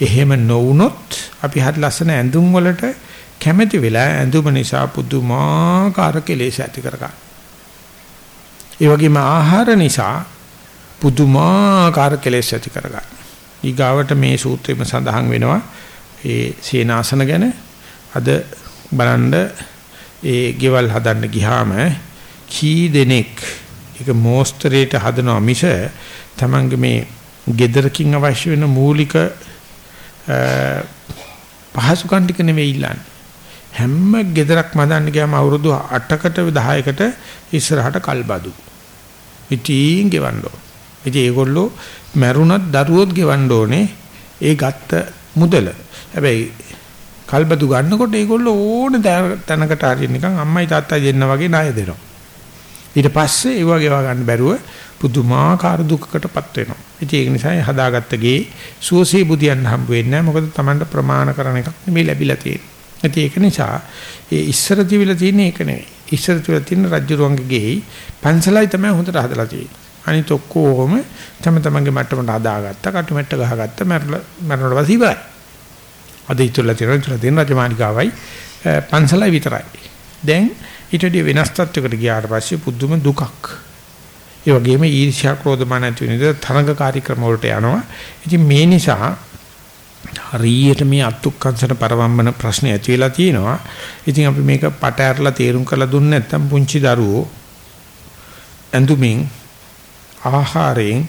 එහෙම නොවුනොත් අපි හරි ලස්සන ඇඳුම් වලට කැමැති වෙලා ඇඳුම නිසා පුදුමාකාර කෙලෙස් ඇති කරගන්න. ඒ වගේම ආහාර නිසා පුදුමාකාර කෙලෙස් ඇති කරගන්න. ඊගාවට මේ සූත්‍රෙම සඳහන් වෙනවා ඒ සීනාසන ගැන අද බලන්න ඒ ගෙවල් හදන්න ගියාම කී දෙනෙක් ඒක මෝස්තරේට හදනවා මිස තමන්ගේ මේ gedarkin අවශ්‍ය වෙන මූලික පහසුකම් ටික නෙවෙයි ඉල්ලන්නේ. හැම gedarak මදන්න ගියාම අවුරුදු 8කට 10කට ඉස්සරහට කල්බදු ඉතින් ගෙවන්න ඕන. ඉතින් ඒගොල්ලෝ මැරුණත් දරුවොත් ගෙවන්න ඕනේ. ඒ ගත්ත මුදල. හැබැයි කල්බදු ගන්නකොට ඒගොල්ලෝ ඕන තැනකට හරිය නිකන් අම්මයි තාත්තයි දෙන්න වගේ ණය දෙනවා. ඊට පස්සේ ඒ වගේ වා ගන්න බැරුව පුදුමාකාර දුකකටපත් වෙනවා. ඉතින් ඒක නිසා හදාගත්ත ගේ සුවසේ බුදියන් හම්බ වෙන්නේ නැහැ. මොකද Tamanට ප්‍රමාණ කරන එකක් නෙමෙයි ලැබිලා තියෙන්නේ. ඉතින් ඒක නිසා ඒ ඉස්සර තිබිලා තියෙන එක නෙවෙයි. ඉස්සර තිබිලා තියෙන රජ්ජුරුවන්ගේ ගේ පන්සලයි තමයි හොඳට හදලා තියෙන්නේ. අනිත ඔක්කොම තම තමන්ගේ මට්ටමට හදාගත්ත, කටුමැට්ට ගහගත්ත, මරලා මරනකොට පස්සේ ඉවරයි. අද ඉතුරුලා තියෙන ඉතුරුලා තියෙන රජමාලිගාවයි පන්සලයි විතරයි. දැන් ඊට වඩා වෙනස් තත්වයකට ගියාට පස්සේ පුදුම දුකක්. ඒ වගේම ඊර්ෂ්‍යා ක්‍රෝධ මාන ඇති වෙන විදිහ තරඟ කාර්යක්‍රම වලට යනවා. ඉතින් මේ නිසා හරියට මේ අත්ුක්කංශන පරවම්බන ප්‍රශ්න ඇති වෙලා තියෙනවා. ඉතින් අපි මේක පට ඇරලා තේරුම් කරලා දුන්නේ නැත්නම් පුංචි දරුවෝ ඇඳුමින් ආහාරයෙන්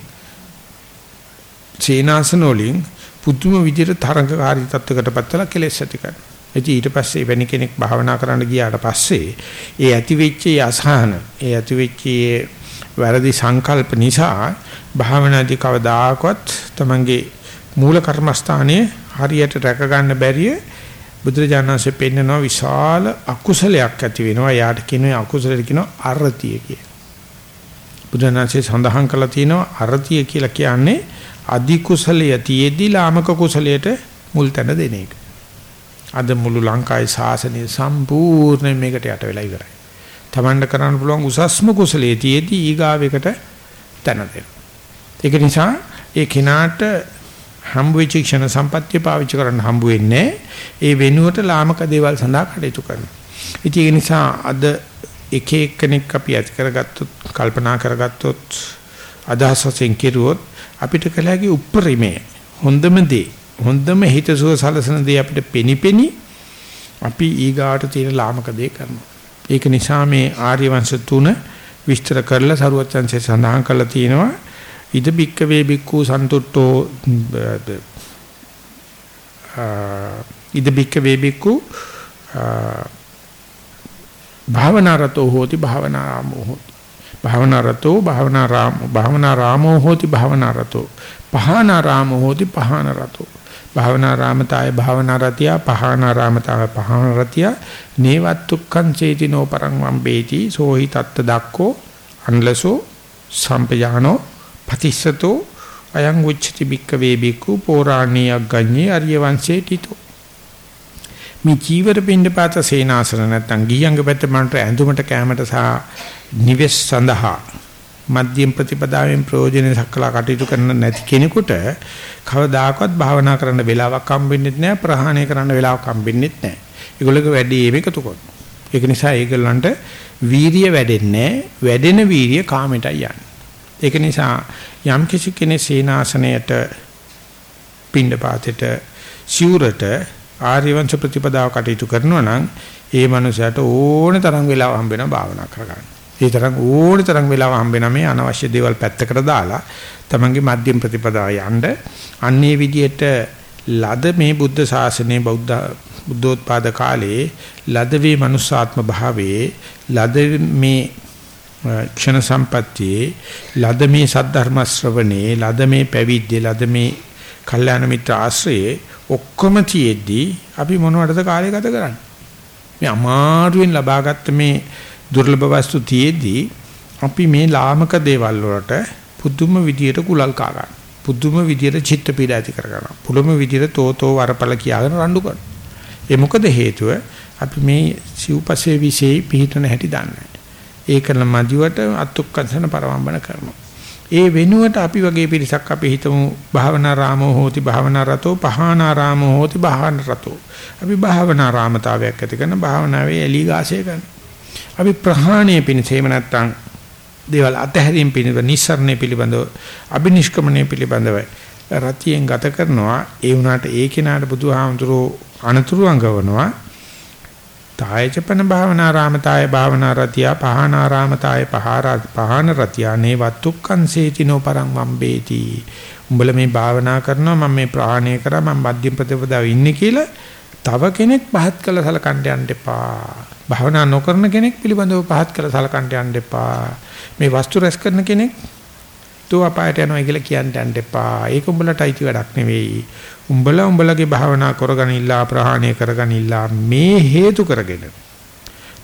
සීනාසන වලින් පුදුම විදිහට තරඟකාරී තත්වයකටපත් වෙලා කෙලෙස් ඇති කරනවා. ඉතින් ඊට පස්සේ වෙන කෙනෙක් භාවනා කරන්න ගියාට පස්සේ ඒ ඇති වෙච්ච අසහන, ඒ ඇති වෙච්ච වැරදි සංකල්ප නිසා භාවනාදී කවදාකවත් තමන්ගේ මූල කර්මස්ථානයේ හරියට රැක ගන්න බැරිය බුදුරජාණන්සේ පෙන්නනවා විශාල අකුසලයක් ඇති වෙනවා. යාට කියනවා අකුසලෙට කියනවා අරතිය කියලා. බුදුරජාණන්සේ සඳහන් කළා තියෙනවා අරතිය කියලා කියන්නේ අධි කුසලයේ තියේදී ලාමක කුසලයට මුල් තැන දෙන එක. අද මුළු ලංකාවේ ශාසනය සම්පූර්ණයෙන් මේකට යට වෙලා ඉවරයි. Tamanda කරන්න පුළුවන් උසස්ම කුසලයේ තියේදී ඊගාවෙකට තැන දෙන්න. ඒක නිසා ඒ කිනාට හම්බ වෙච්ච ක්ෂණ සම්පත්‍ය පාවිච්චි කරන්න හම්බ වෙන්නේ ඒ වෙනුවට ලාමක දේවල් සඳහා කටයුතු කරනවා. ඉතින් ඒ නිසා අද එක එක්කෙනෙක් අපි ඇති කරගත්තොත් කල්පනා කරගත්තොත් අදහස් වශයෙන් කෙරුවොත් අපිට කලගේ උප්පරිමේ හොඳම දේ. හොඳම හිතසුව සලසන දේ අපිට පෙනිපෙනි අපි ඊගාට තියෙන ලාමක දේ කරනවා. ඒක නිසා මේ ආර්ය වංශ තුන විස්තර කරලා සරුවචන්සේ සඳහන් කරලා තියෙනවා. ඉද බික්ක වේ බික්කු සන්තුට්ඨෝ ඉද බික්ක වේ බික්කු භාවනාරතෝ හෝති භාවනාරාමෝ හෝති. භාවනා රතෝ භාවනා රාම භාවනා රාමෝ හෝති භාවනා රතෝ. පහන රාමෝ හෝති පහන රතෝ. භාවනා රාමතාය භාවනා රතිය පහන රාමතාය පහන රතිය. නේවත්තුක්ඛං චේතිනෝ පරං වම්බේති. සෝහි තත්ත දක්කෝ අන්ලසෝ සම්පයානෝ පතිස්සතෝ අයං උච්චති බික්ක වේ බික්කු පෝරාණියක් ගඤ්ඤේ අරිය වංශේ තිතෝ. මේ චීවර පින්ඩපාත සේනාසන නැත්තම් ගියංග පැත්ත මන්ට ඇඳුමට කැමට සහ නිවෙස් සඳහා මධ්‍යම ප්‍රතිපදාවෙන් ප්‍රයෝජනෙ සක්කලා කටයුතු කරන්න නැති කෙනෙකුට කවදාකවත් භාවනා කරන්න වෙලාවක් හම්බෙන්නේ නැහැ ප්‍රහාණය කරන්න වෙලාවක් හම්බෙන්නේ නැහැ. ඒගොල්ලෝගේ වැඩි මේකතු කරනවා. ඒක නිසා ඒගොල්ලන්ට වීරිය වැඩෙන්නේ වැඩෙන වීරිය කාමයටයි යන්නේ. ඒක නිසා යම් කිසි කෙනෙක් සීනාසනයට පින්ඩපාතෙට සිවුරට ආර්යවංශ ප්‍රතිපදාව කටයුතු කරනවා නම් ඒ මනුස්සයාට ඕන තරම් වෙලාව හම්බ වෙනවා භාවනා කරගන්න. ඒ තරම් ඕන තරම් වෙලාව හම්බ වෙනා මේ අනවශ්‍ය දේවල් පැත්තකට දාලා තමන්ගේ මධ්‍යම ප්‍රතිපදාව යන්න අන්නේ විදිහට ලද මේ බුද්ධ ශාසනයේ බෞද්ධ බුද්ධෝත්පාද කාලේ ලද වේ මනුස්සාත්ම භාවයේ ලද මේ ක්ෂණ සම්පත්තියේ ලද මේ සද්ධර්ම ශ්‍රවණේ ලද මේ පැවිද්දේ ලද මේ කල්යාණ මිත්‍ර ආශ්‍රයේ ඔක්කොම තියෙද්දි අපි මොනවටද කාලය ගත කරන්නේ මේ අමාරුවෙන් ලබාගත්ත මේ දුර්ලභ වස්තු තියෙද්දි අපි මේ ලාමක දේවල් වලට පුදුම විදියට කුලල් කා ගන්න. පුදුම විදියට චිත්ත පීඩ ඇති කර ගන්නවා. පුදුම විදියට තෝතෝ වරපල කියාගෙන රණ්ඩු කරනවා. ඒ මොකද හේතුව අපි මේ සිව්පසේ විශේෂ පිහිටන හැටි දන්නේ. ඒකල මදිවට අත්ුක්කසන පරවම්බන කරනවා. ඒ වෙනුවට අපි වගේ පිරිසක් අපි හිතමු භාවනා රාමෝ හෝති භාවනා රතෝ පහානා රාමෝ හෝති භාවනා රතෝ. අපි භාවනා රාමතාවයක් ඇති කරන භාවනාවේ එලී ගාසය කරන. අපි ප්‍රහාණය පිණිස එහෙම නැත්නම් දේවල් අතහැරීම පිළිබඳ නිස්සරණය පිළිබඳව අබිනිෂ්ක්‍මණය පිළිබඳව රතියෙන් ගත කරනවා ඒ වුණාට ඒ කෙනාට බුදුහාමුදුරෝ අනතුරු අඟවනවා තායචපන භාවනාරාමතාය භාවනාරතිය පහනාරාමතාය පහන රතිය නේවත්තුක්කං සේතිනෝ පරං වම්බේති උඹල මේ භාවනා කරනවා මම මේ ප්‍රාණය කරා මම මධ්‍යම ප්‍රතිපදාව ඉන්නේ කියලා තව කෙනෙක් පහත් කළ සලකන්න යන්න එපා භාවනා නොකරන කෙනෙක් පිළිබඳව පහත් කළ සලකන්න යන්න එපා මේ වස්තු රැස් කරන කෙනෙක් තෝ අපායට යනවා කියලා කියන්න යන්න එපා. ඒක උඹලට අයිති වැඩක් නෙවෙයි. උඹලා උඹලගේ භාවනා කරගනින්නලා ප්‍රහාණය කරගනින්නලා මේ හේතු කරගෙන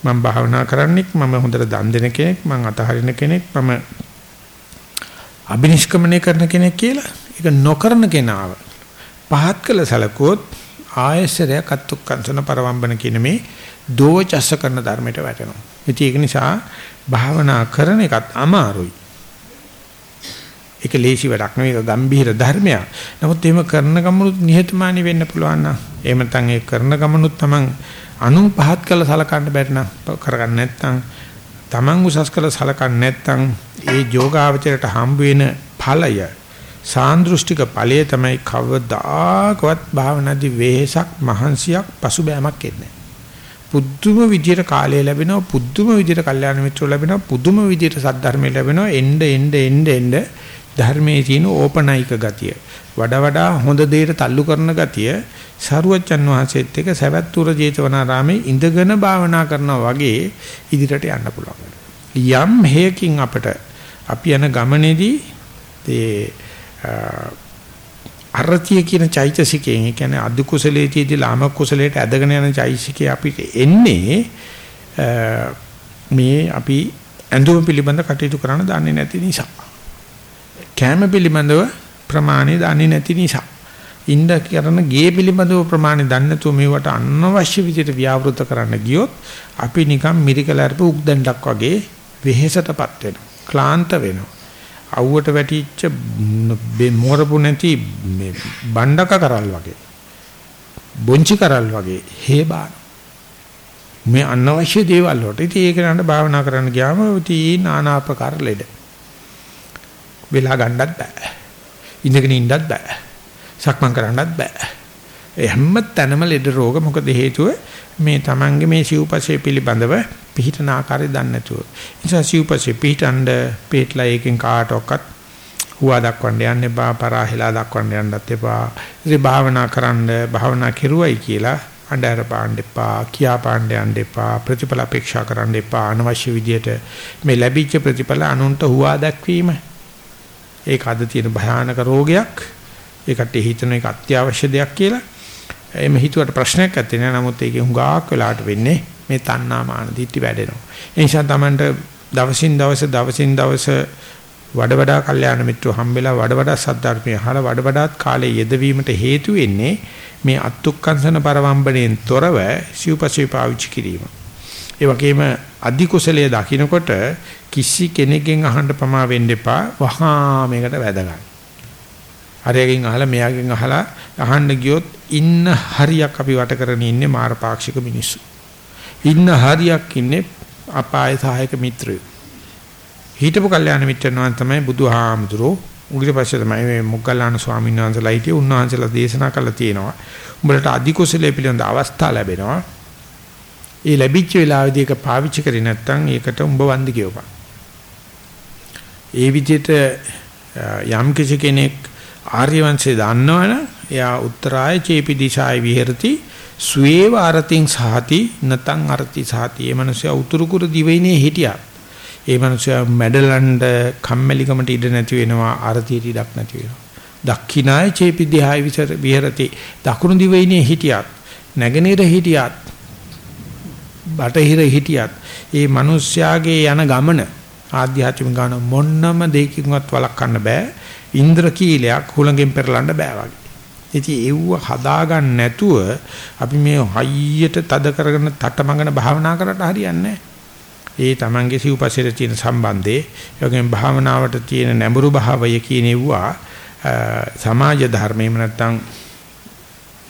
මම භාවනා කරන්නෙක් මම හොඳට දන් දෙන කෙනෙක් මම අතහරින කෙනෙක් මම අබිනිෂ්ක්‍මණය කරන කෙනෙක් කියලා ඒක නොකරන කෙනාව පහත් කළ සැලකුවොත් ආයසරයක් අත්ුක්කංශන පරවම්බන කියන මේ දෝචස්ස කරන ධර්මයට වැටෙනවා. ඉතින් ඒක නිසා භාවනා කරන එකත් අමාරුයි. ඒක ලේසි වැඩක් නෙවෙයි ඒක ගම්භීර ධර්මයක්. නමුත් එහෙම කරන ගමනුත් නිහතමානී වෙන්න පුළුවන් නම් එහෙම නැත්නම් ඒ කරන ගමනුත් Taman අනු පහත් කළ සලකන්න බැරි නම් කරගන්න නැත්නම් Taman උසස් කළ සලකන්න නැත්නම් ඒ යෝගාවචරයට හම්බ වෙන ඵලය සාන්දෘෂ්ටික ඵලය තමයි කවදාකවත් භාවනාදී වෙහසක් මහන්සියක් පසුබෑමක් එන්නේ. පුදුම විදියට කාලය ලැබෙනවා පුදුම විදියට කල්යාණ මිත්‍රෝ ලැබෙනවා පුදුම විදියට සද්ධර්මය ලැබෙනවා එන්න එන්න එන්න එන්න ධර්මයේ තියෙන ඕපනයික ගතිය වඩා වඩා හොඳ දෙයට තල්ලු කරන ගතිය සරුවච්චන් වහන්සේත් එක්ක සවැත්තුර ජේතවනාරාමේ ඉඳගෙන භාවනා කරනවා වගේ ඉදිරියට යන්න පුළුවන් යම් හේකින් අපට අපි යන ගමනේදී ඒ අරතිය කියන චෛතසිකයෙන් ඒ කියන්නේ අදු කුසලයේදී ලාම කුසලයට ඇදගෙන යන චෛතසිකේ අපිට එන්නේ මේ අපි ඇඳුම පිළිබඳ කටයුතු කරන්න දන්නේ නැති නිසා. කැම පිළිබඳව ප්‍රමාණය දන්නේ නැති නිසා. ඉන්න කරන ගේ පිළිබඳව ප්‍රමාණය දන්නේ නැතුව මේවට අනවශ්‍ය විදිහට ව්‍යවෘත කරන්න ගියොත් අපි නිකන් මිරිකල අරපු උක්දණ්ඩක් වගේ වෙහෙසටපත් වෙනවා. ක්ලාන්ත වෙනවා. අවුවට වැටිච්ච මෝරපු නැති මේ බණ්ඩක කරල් වගේ බොංචි කරල් වගේ හේබාන මේ අනවශ්‍ය දේවල් වලට ඉතින් ඒක නට භාවනා කරන්න ගියාම ඉතින් নানা ආකාර ලෙඩ වෙලා ගන්නත් බෑ ඉඳගෙන ඉන්නත් බෑ සක්මන් කරන්නත් බෑ ඒ හැම තැනම ලෙඩ රෝග මොකද හේතුව මේ Tamange මේ සිව්පසේ පිළිබඳව පිහිටන ආකාරය දන්නේ නැතුව. නිසා සිව්පසේ පිහිටඬ පේట్లా එකෙන් කාටවත් හුවා දක්වන්න යන්න එපා, පරාහෙලා දක්වන්න යන්නත් එපා. ඉතින් භාවනා කරන්න භාවනා කෙරුවයි කියලා අඬර පාන්න එපා, කියා පාන්න යන්න එපා, ප්‍රතිඵල අපේක්ෂා කරන්න එපා. අනවශ්‍ය විදියට මේ ලැබිච්ච ප්‍රතිඵල අනුන්ට හුවා දක්වීම ඒක අද තියෙන භයානක රෝගයක්. ඒකට හිතන එක අත්‍යවශ්‍ය දෙයක් කියලා එහෙම හිතුවට ප්‍රශ්නයක් නැත්තේ නෑ. නමුත් ඒකේ හුඟක් වෙලාට වෙන්නේ මේ තණ්හා මාන දිටි වැඩෙනවා. ඒ නිසා Tamanට දවසින් දවස දවසින් දවස වඩ වඩා කල්යාණ මිත්‍රව හම්බෙලා වඩ වඩා සද්ධර්මයේ අහලා වඩ වඩාත් කාලේ යෙදවීමට හේතු වෙන්නේ මේ අත්ුක්කංශන පරවම්බණයෙන් තොරව සිව්පසේ පාවිච්චි කිරීම. ඒ වගේම අධි කුසලයේ දකින්නකොට කිසි කෙනෙක්ගෙන් අහන්න පමා වෙන්න එපා. වහා මේකට වැදගත්. හරියකින් අහලා මෙයාගෙන් අහලා අහන්න ගියොත් ඉන්න හරියක් අපි වට කරගෙන ඉන්නේ මාරපාක්ෂික මිනිස්සු. ඉන්න හරියක් ඉන්නේ අපාය සහායක මිත්‍රයෝ. හිටපු කල්යාණ මිත්‍රයන් තමයි බුදුහාමුදුරෝ උගිට පස්සේ තමයි මේ මොග්ගල්ලාන ස්වාමීන් වහන්සේලා හිටියේ උන්වහන්සේලා දේශනා කළා තියෙනවා. උඹලට අධි කුසලයේ පිළිබඳ අවස්ථා ලැබෙනවා. ඒ ලැබිච්ච වෙලාවේදී ඒක පාවිච්චි කරේ නැත්නම් ඒකට උඹ වන්දි කියවපන්. ඒ විදිහට යම් කිසි කෙනෙක් ආර්ය වංශය දන්නවනම් එයා උත්තරාය චේපි දිශාය විහෙරති ස්වේව අරතින් සහති නතං අරති සහති ඒ මනුස්සයා උතුරු කුරු දිවයිනේ හිටියා. ඒ මනුස්සයා මැඩලන්ඩ කම්මැලිකමට ඉඩ නැති වෙනවා අරතියට ඉඩක් නැති වෙනවා. දක්ඛිනාය චේපි දිහාය විහෙරති. දකුණු දිවයිනේ හිටියත් නැගෙනහිර හිටියත් බටහිර හිටියත් ඒ මිනිස්යාගේ යන ගමන ආධ්‍යාත්මික ගමන මොන්නම දෙයකින්වත් වළක්වන්න බෑ ඉන්ද්‍රකීලයක් හුලඟෙන් පෙරලන්න බෑ වගේ. ඉතින් ඒව හදාගන්න නැතුව අපි මේ හයියට තද කරගෙන තටමඟන භාවනා කරලා හරියන්නේ ඒ තමන්ගේ සිව්පසෙට තියෙන සම්බන්ධේ යෝගෙන් භාවනාවට තියෙන නැඹුරු භාවය කියන ඒවා සමාජ ධර්මෙම නැත්තම්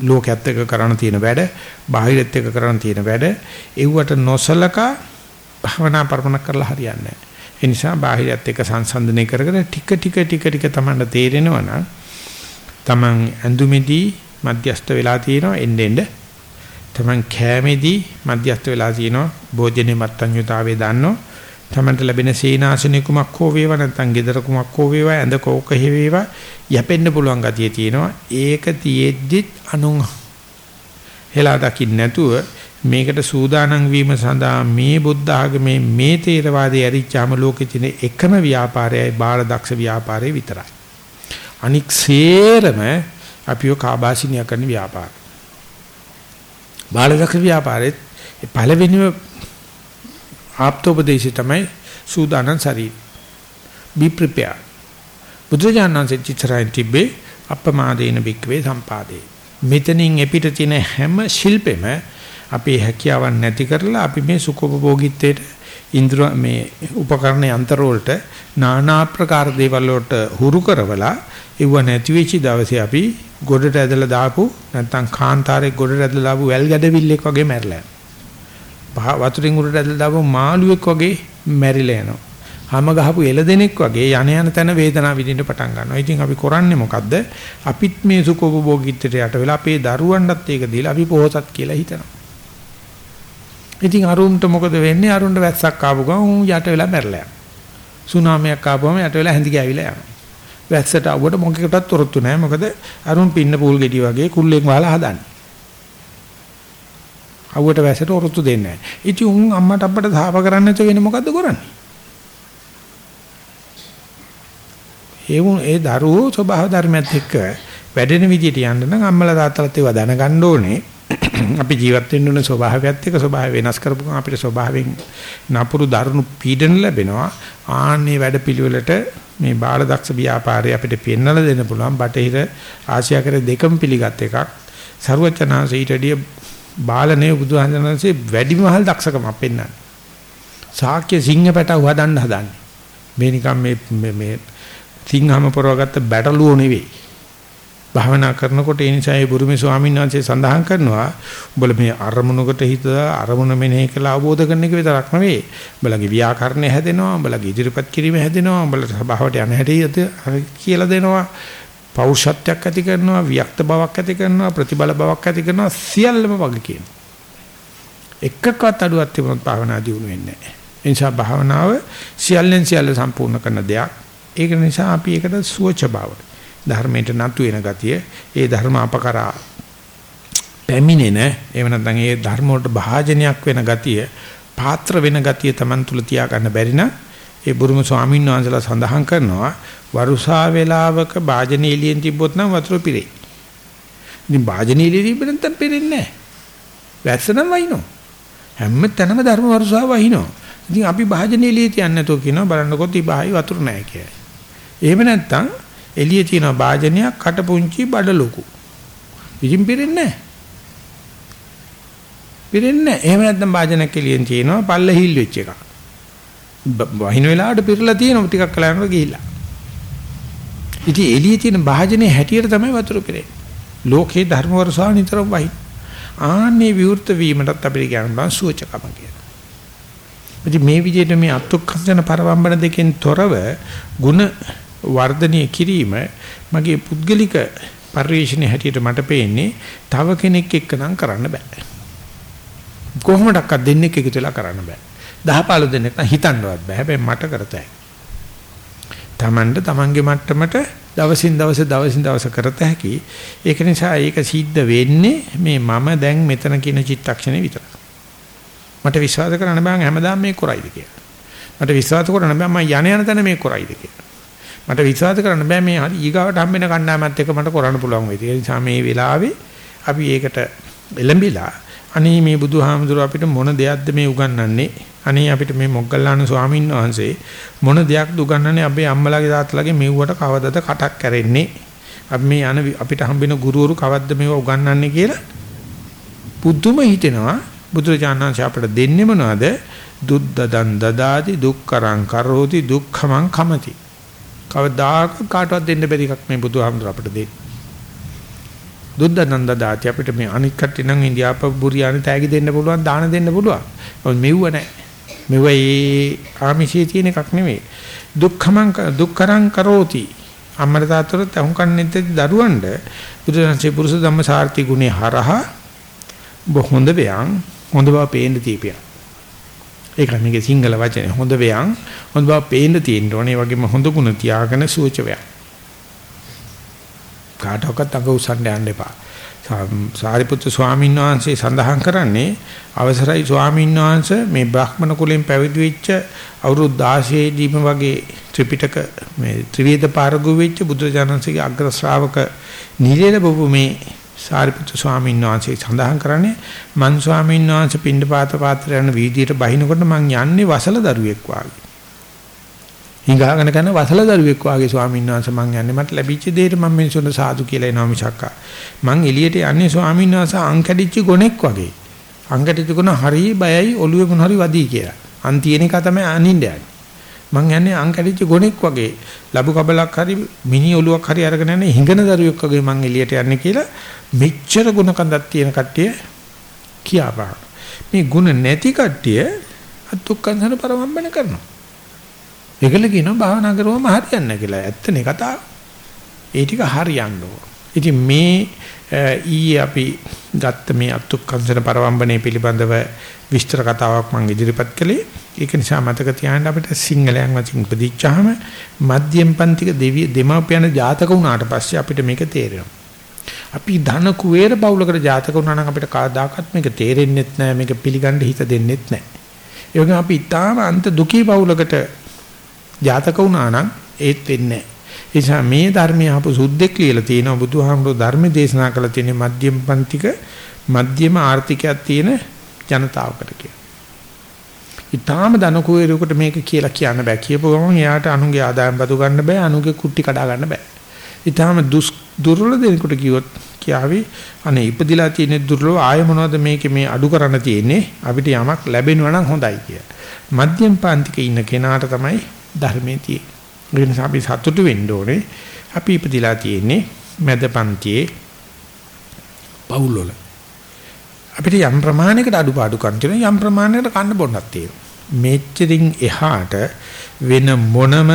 ලෝකයේත් එක්ක කරන්න තියෙන වැඩ, බාහිරත් එක්ක කරන්න තියෙන වැඩ, ඒවට නොසලකා භවනා පරමණ කරලා හරියන්නේ නැහැ. ඒ නිසා බාහිරත් එක්ක සංසන්දනය කරගෙන ටික ටික ටික ටික තමන්ට තේරෙනවා නම් තමන් ඇඳුමේදී මධ්‍යස්ත වෙලා තියෙනවා එන්න එන්න. තමන් කෑමේදී මධ්‍යස්ත වෙලා තියෙනවා භෝජනේ මත්ඤ්‍යතාවයේ දන්නෝ. තමන්ට ලැබෙන සීනාසනික කුමක් හෝ වේවා නැත්නම් gedara කුමක් හෝ වේවා ඇඳ කෝක හේවේවා යැපෙන්න පුළුවන් ගතිය තියෙනවා. ඒක තියෙද්දිත් අනුන් හෙලා දකින්න නැතුව මේකට සූදානම් වීම සඳහා මේ බුද්ධ ආගමේ මේ තේරවාදයේ ඇරිච්චාම ලෝකෙ තියෙන එකම ව්‍යාපාරයයි බාල දක්ෂ ව්‍යාපාරය විතරයි. අනික් සේරම අපිව කාබාසිනිය කරන ව්‍යාපාර බාල දක්ෂ ව්‍යාපාරෙත් පළවෙනිම ආප්තෝපදේශය තමයි සූදානම් ශරීර. be prepared. බුදුජානනාංශ චිත්‍රයන් තිබ්බේ අපමාදේන බික්වේ සම්පාදේ. මෙතනින් එපිට තියෙන හැම ශිල්පෙම අපේ හැකියාවන් නැති කරලා අපි මේ සුඛෝපභෝගීත්වයට ඉන්ද්‍ර මේ උපකරණ යන්ත්‍ර වලට নানা ආකාර දේවල් වලට හුරු කරවලා ඉව නැති වෙච්ච දවසේ අපි ගොඩට ඇදලා දාපු නැත්නම් කාන්තාරේ ගොඩට ඇදලා දාපු වැල් ගැඩවිල්ලෙක් වගේ මැරලා වතුරින් උඩට ඇදලා දාපු මාළුවෙක් වගේ මැරිලා යනවා. හැම ගහපු එළදෙනෙක් වගේ යන යන තැන වේදනාව විඳින්න පටන් ගන්නවා. ඉතින් අපි කරන්නේ මොකද්ද? අපිත් මේ සුඛෝපභෝගීත්වයට යට වෙලා අපේ දරුවන්ටත් ඒක දීලා අපි පොහොසත් කියලා හිතනවා. ඉතින් අරුන්ට මොකද වෙන්නේ? අරුන්ට වැස්සක් ආපු ගමන් යට වෙලා මැරලා යනවා. සුනාමියක් ආපුවම යට වෙලා හැඳි ගෑවිලා යනවා. වැස්සට ආවොට මොකකටවත් තොරතු නැහැ. මොකද අරුන් පින්න පූල් ගෙඩි වගේ කුල්ලෙන් වහලා හදන්නේ. අවුවට වැසට ඔරොත්තු දෙන්නේ නැහැ. ඉතින් උන් අම්මට අප්පට සාප කරන්න නැතුව වෙන මොකද්ද කරන්නේ? ඒ වුන් ඒ දරුවෝ ස්වභාව ධර්මයත් එක්ක වැඩෙන විදිහට යන්න නම් අම්මලා තාත්තලාත් ඒවා දැනගන්න ඕනේ. [coughs] අපි ජීවත් වෙන්න ඕනේ ස්වභාවයත් එක්ක ස්වභාවය වෙනස් කරපු ගමන් අපිට ස්වභාවයෙන් නපුරු දරුණු පීඩන ලැබෙනවා. ආන්නේ වැඩපිළිවෙලට මේ බාල දක්ෂ ව්‍යාපාරය අපිට පෙන්වලා දෙන්න පුළුවන්. බටහිර ආසියාකර දෙකම පිළිගත් එකක්. ਸਰුවචනාසීටදී බාලනේ බුදුහන්සේනන්සේ වැඩිමහල් දක්ෂකමක් පෙන්වන්නේ. ශාක්‍ය සිංහ පැටව හදන්න හදන්නේ. මේ නිකන් මේ මේ සිංහම පොරවගත්ත බැටළුවෝ නෙවෙයි. භාවනා කරනකොට ඒ නිසා ඒ බුරුමේ ස්වාමීන් වහන්සේ සඳහන් කරනවා උඹලා මේ අරමුණකට හිත අරමුණ මෙනෙහි කළ අවබෝධ කරන එක විතරක් නෙවෙයි. උඹලගේ ව්‍යාකරණය හැදෙනවා, උඹලගේ ඉදිරිපත් කිරීම හැදෙනවා, උඹලා සභාවට යන හැටි කියලා දෙනවා. පෞරුෂත්වයක් ඇති කරනවා වික්ත බවක් ඇති කරනවා ප්‍රතිබල බවක් ඇති කරනවා සියල්ලම වගේ කියනවා. එකකවත් අඩුවක් තිබුණොත් භාවනා දියුණු වෙන්නේ නැහැ. ඒ නිසා භාවනාව සියල්ලෙන් සියල්ල සම්පූර්ණ කරන දෙයක්. ඒක නිසා අපි ඒකට සුවච බව ධර්මයට නතු වෙන ගතිය. ඒ ධර්ම අපකරා පැමිණෙන එහෙම නැත්නම් ඒ ධර්ම වලට භාජනයක් වෙන ගතිය පාත්‍ර වෙන ගතිය Taman තුල තියා ගන්න බැරි නම් ඒ බුරුම ස්වාමීන් වහන්සේලා සඳහන් කරනවා වරුසා වේලාවක වාජනේ එළියෙන් තිබ්බොත් නම් වතුර පිරෙයි. ඉතින් වාජනේ එළිය තිබ්බ නැත්නම් පිරෙන්නේ නැහැ. වැස්ස නම් වහිනෝ. හැම තැනම ධර්ම වරුසා වහිනෝ. ඉතින් අපි වාජනේ එළිය තියන්නේ නැතෝ කියනවා බලන්නකොත් ඉබහයි වතුර නැහැ කියලා. එහෙම නැත්නම් එළිය තියෙන වාජනයක් කට පුංචි බඩ ලොකු. ඉතින් පිරෙන්නේ නැහැ. පිරෙන්නේ නැහැ. එහෙම නැත්නම් වාජනයක් එළියෙන් තියෙනවා පල්ල හිල් වෙච්ච එකක්. වහින වෙලාවට පිරලා තියෙනවා ටිකක් කලකට ගිහිල්ලා. ඉතින් එළියේ තියෙන භාජනයේ හැටියට තමයි වතුර පිරෙන්නේ. ලෝකේ ධර්ම වර්ෂාව නිතරම වහින. ආන්නේ විවෘත වීමටත් අපිට කියනවා සුවචකම කියලා. ඉතින් මේ විදිහට මේ අත්ුක්ඛංශන පරවම්බන දෙකෙන් තොරව ಗುಣ වර්ධනය කිරීම මගේ පුද්ගලික පරිශ්‍රණයේ හැටියට මට පේන්නේ තව කෙනෙක් එක්ක නම් කරන්න බෑ. කොහොමඩක්වත් දෙන්නෙක් එකතු වෙලා කරන්න බෑ. 10 15 දෙනෙක් නම් හිතන්නවත් බෑ. හැබැයි මට කරතයි. Tamanට Tamanගේ මට්ටමට දවසින් දවස දවසින් දවස කරත හැකි. ඒක නිසා ඒක සිද්ධ වෙන්නේ මේ මම දැන් මෙතන කියන චිත්තක්ෂණේ විතරයි. මට විශ්වාස කරන්න බෑ හැමදාම මේක කරයිද කියලා. මට විශ්වාස කරන්න බෑ මම යණ යන තැන මේක කරයිද කියලා. මට විශ්වාස කරන්න බෑ මේ ඊගාවට හම්බෙන කණ්ඩායමත් එක්ක මට කරන්න පුළුවන් වෙයි. ඒ නිසා මේ වෙලාවේ අපි ඒකට එළඹිලා අනේ මේ බුදුහාමුදුර අපිට මොන දෙයක්ද මේ උගන්වන්නේ? අනේ අපිට මේ මොග්ගල්ලාන ස්වාමීන් වහන්සේ මොන දෙයක්ද උගන්වන්නේ අපේ අම්මලාගේ තාත්තලාගේ මෙව්වට කවදද කටක් කැරෙන්නේ? අපි මේ යන අපිට හම්බෙන ගුරුවරු කවද්ද මේව උගන්වන්නේ කියලා පුදුම හිතෙනවා. බුදුරජාණන් අපට දෙන්නේ මොනවද? දුද්දදන් දදාති දුක්කරං කරෝති දුක්ඛමං කමති. කවදාක කාටවත් දෙන්න බැරි එකක් මේ බුදුහාමුදුර අපට දෙන්නේ. දුද්දනන්ද දාති අපිට මේ අනික් කට්ටිය නම් ඉන්දියාප බුරියානි තෑගි දෙන්න පුළුවන් දාන දෙන්න පුළුවන්. මොකද මෙව්ව නැහැ. මෙව්ව ඒ ආමිෂයේ තියෙන එකක් නෙමෙයි. දුක්ඛමං දුක්කරං කරෝති. අම්මලා තාත්තට අහුම්කන්නේ දරුවන්ට බුදුරජාණන්සේ පුරුෂ ධම්ම සාර්ථි ගුණේ හරහා බොහොඳ වේයන් හොඳ බව පේන්න තියපියා. ඒකයි මේකේ සිංගල වචනේ හොඳ වේයන් හොඳ බව පේන්න තියෙන්න ඕනේ. ඒ වගේම හොඳ ගුණ තියාගෙන සූච වේයන්. කාටවත් අඟ උස්සන්න යන්න එපා. සාරිපුත්තු ස්වාමීන් වහන්සේ සඳහන් කරන්නේ අවසරයි ස්වාමීන් වහන්සේ මේ බ්‍රාහ්මණ කුලෙන් පැවිදි වෙච්ච අවුරුදු 16 දීම වගේ ත්‍රිපිටක මේ ත්‍රිවේද පාරගු වෙච්ච බුදුජානන්සේගේ අග්‍ර ශ්‍රාවක නිලේල බබු මේ සාරිපුත්තු ස්වාමීන් වහන්සේ සඳහන් කරන්නේ මන් ස්වාමීන් වහන්සේ පින්ඩපාත පාත්‍රය යන වීදියට බහිනකොට මං යන්නේ වසල දරුවෙක් වාගේ. හිඟාගෙන කරන වසල දරුවෙක් වාගේ ස්වාමීන් වහන්සේ මං යන්නේ. මට ලැබිච්ච දෙයට මම මිනිසුන්ට සාදු කියලා එනවා මිසක් මං එළියට යන්නේ ස්වාමීන් වහන්සේ අංකඩිච්ච ගොනෙක් වගේ. අංකඩිච්ච ගොන හරි බයයි ඔළුවේ මොන හරි වදී කියලා. අන් තියෙන එක තමයි අනින්න යන්නේ. මං යන්නේ අංකඩිච්ච ගොනෙක් වගේ. ලබු කබලක් හරි මිනි ඔළුවක් හරි අරගෙන යන්නේ හිඟන දරුවෙක් වගේ මං එළියට යන්නේ කියලා මෙච්චර ගුණ කන්දක් තියෙන කට්ටිය කියාපා මේ ගුණ නැති කට්ටිය අතුක්කන්සන පරමම්බන කරනවා. ඒකල කියනවා භාවනා කරුවම හරියන්නේ නැහැ කියලා. ඇත්තනේ කතාව. ඒ ටික හරියන්න ඕන. ඉතින් මේ ඊයේ අපි ගත්ත මේ අත්ුක්කංශන පරවම්බනේ පිළිබඳව විස්තර කතාවක් මම ඉදිරිපත් කළේ. ඒක නිසා මතක තියාගන්න අපිට සිංහලයන් වචින් උපදිච්චාම මධ්‍යම පන්තික දෙවිය දෙමාපියන ජාතක වුණාට පස්සේ අපිට මේක තේරෙනවා. අපි ධන කුවේර බවුලකට ජාතක වුණා නම් අපිට කවදාකවත් මේක තේරෙන්නේ නැහැ මේක පිළිගන්න හිත දෙන්නේ නැහැ. ඒ වගේම අපි ඊටාම අන්ත දුකී බවුලකට ජාතක වුණා නම් ඒත් වෙන්නේ නැහැ. ඒ නිසා මේ ධර්මයේ ආපු සුද්දෙක් කියලා තියෙනවා බුදුහාමුදුරුවෝ ධර්ම දේශනා කළ තියෙන මධ්‍යම පන්තික මධ්‍යම ආර්ථිකයක් තියෙන ජනතාවකට කියලා. ඊටාම දනකුවේරුකට මේක කියලා කියන්න බෑ. කියපුව ගමන් එයාට අනුගේ ආදායම් බදු ගන්න බෑ, අනුගේ කුට්ටි කඩා ගන්න බෑ. ඊටාම දුර්වල දෙනකොට කිව්වොත් කියාවි අනේ ඉපදිලා තියෙන දුර්වල ආය මොනවද මේකේ මේ අඩු කරන්න තියෙන්නේ අපිට යමක් ලැබෙනවා නම් හොඳයි කිය. මධ්‍යම පන්තිකේ ඉන්න කෙනාට තමයි ධර්මයේ තියෙන්නේ. ඒ නිසා අපි සතුටු වෙන්න ඕනේ. අපි ඉපදිලා තියෙන්නේ මැදපන්තියේ පවුල් වල. අපිට යම් ප්‍රමාණයකට අඩුපාඩුකම් තියෙනවා යම් ප්‍රමාණයකට කන්න බොන්නක් තියෙනවා. මෙච්චරින් එහාට වෙන මොනම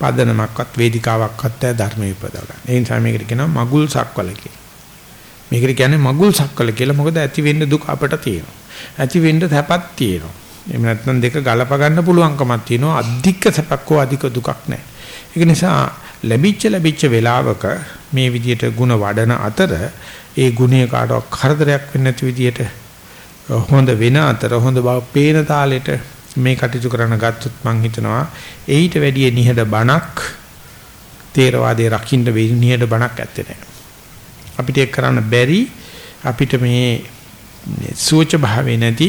පදනමක්වත් වේදිකාවක්වත් ධර්ම විපදව ගන්න. ඒ නිසා මේකට කියනවා මගුල් සක්වල කියලා. මේකට කියන්නේ මගුල් සක්වල කියලා මොකද ඇති වෙන්න දුක අපට තියෙනවා. ඇති වෙන්න තැපක් තියෙනවා. එහෙම නැත්නම් දෙක ගලප ගන්න පුළුවන්කමක් තියෙනවා අධික සැපක් හෝ අධික දුකක් නැහැ. ඒක නිසා ලැබිච්ච ලැබිච්ච වෙලාවක මේ විදියට ಗುಣ වඩන අතර ඒ ගුණය කාටවත් කරදරයක් වෙන්නේ නැති විදියට හොඳ වෙන අතර හොඳ බව පේන තාලෙට මේ කටයුතු කරන ගත්තොත් මම හිතනවා එයිට වැඩිය නිහඬ බණක් තේරවාදයේ රකින්න වෙයි නිහඬ බණක් ඇත්තේ නැහැ. අපිට ඒක කරන්න බැරි අපිට මේ සූච භාවේ නැති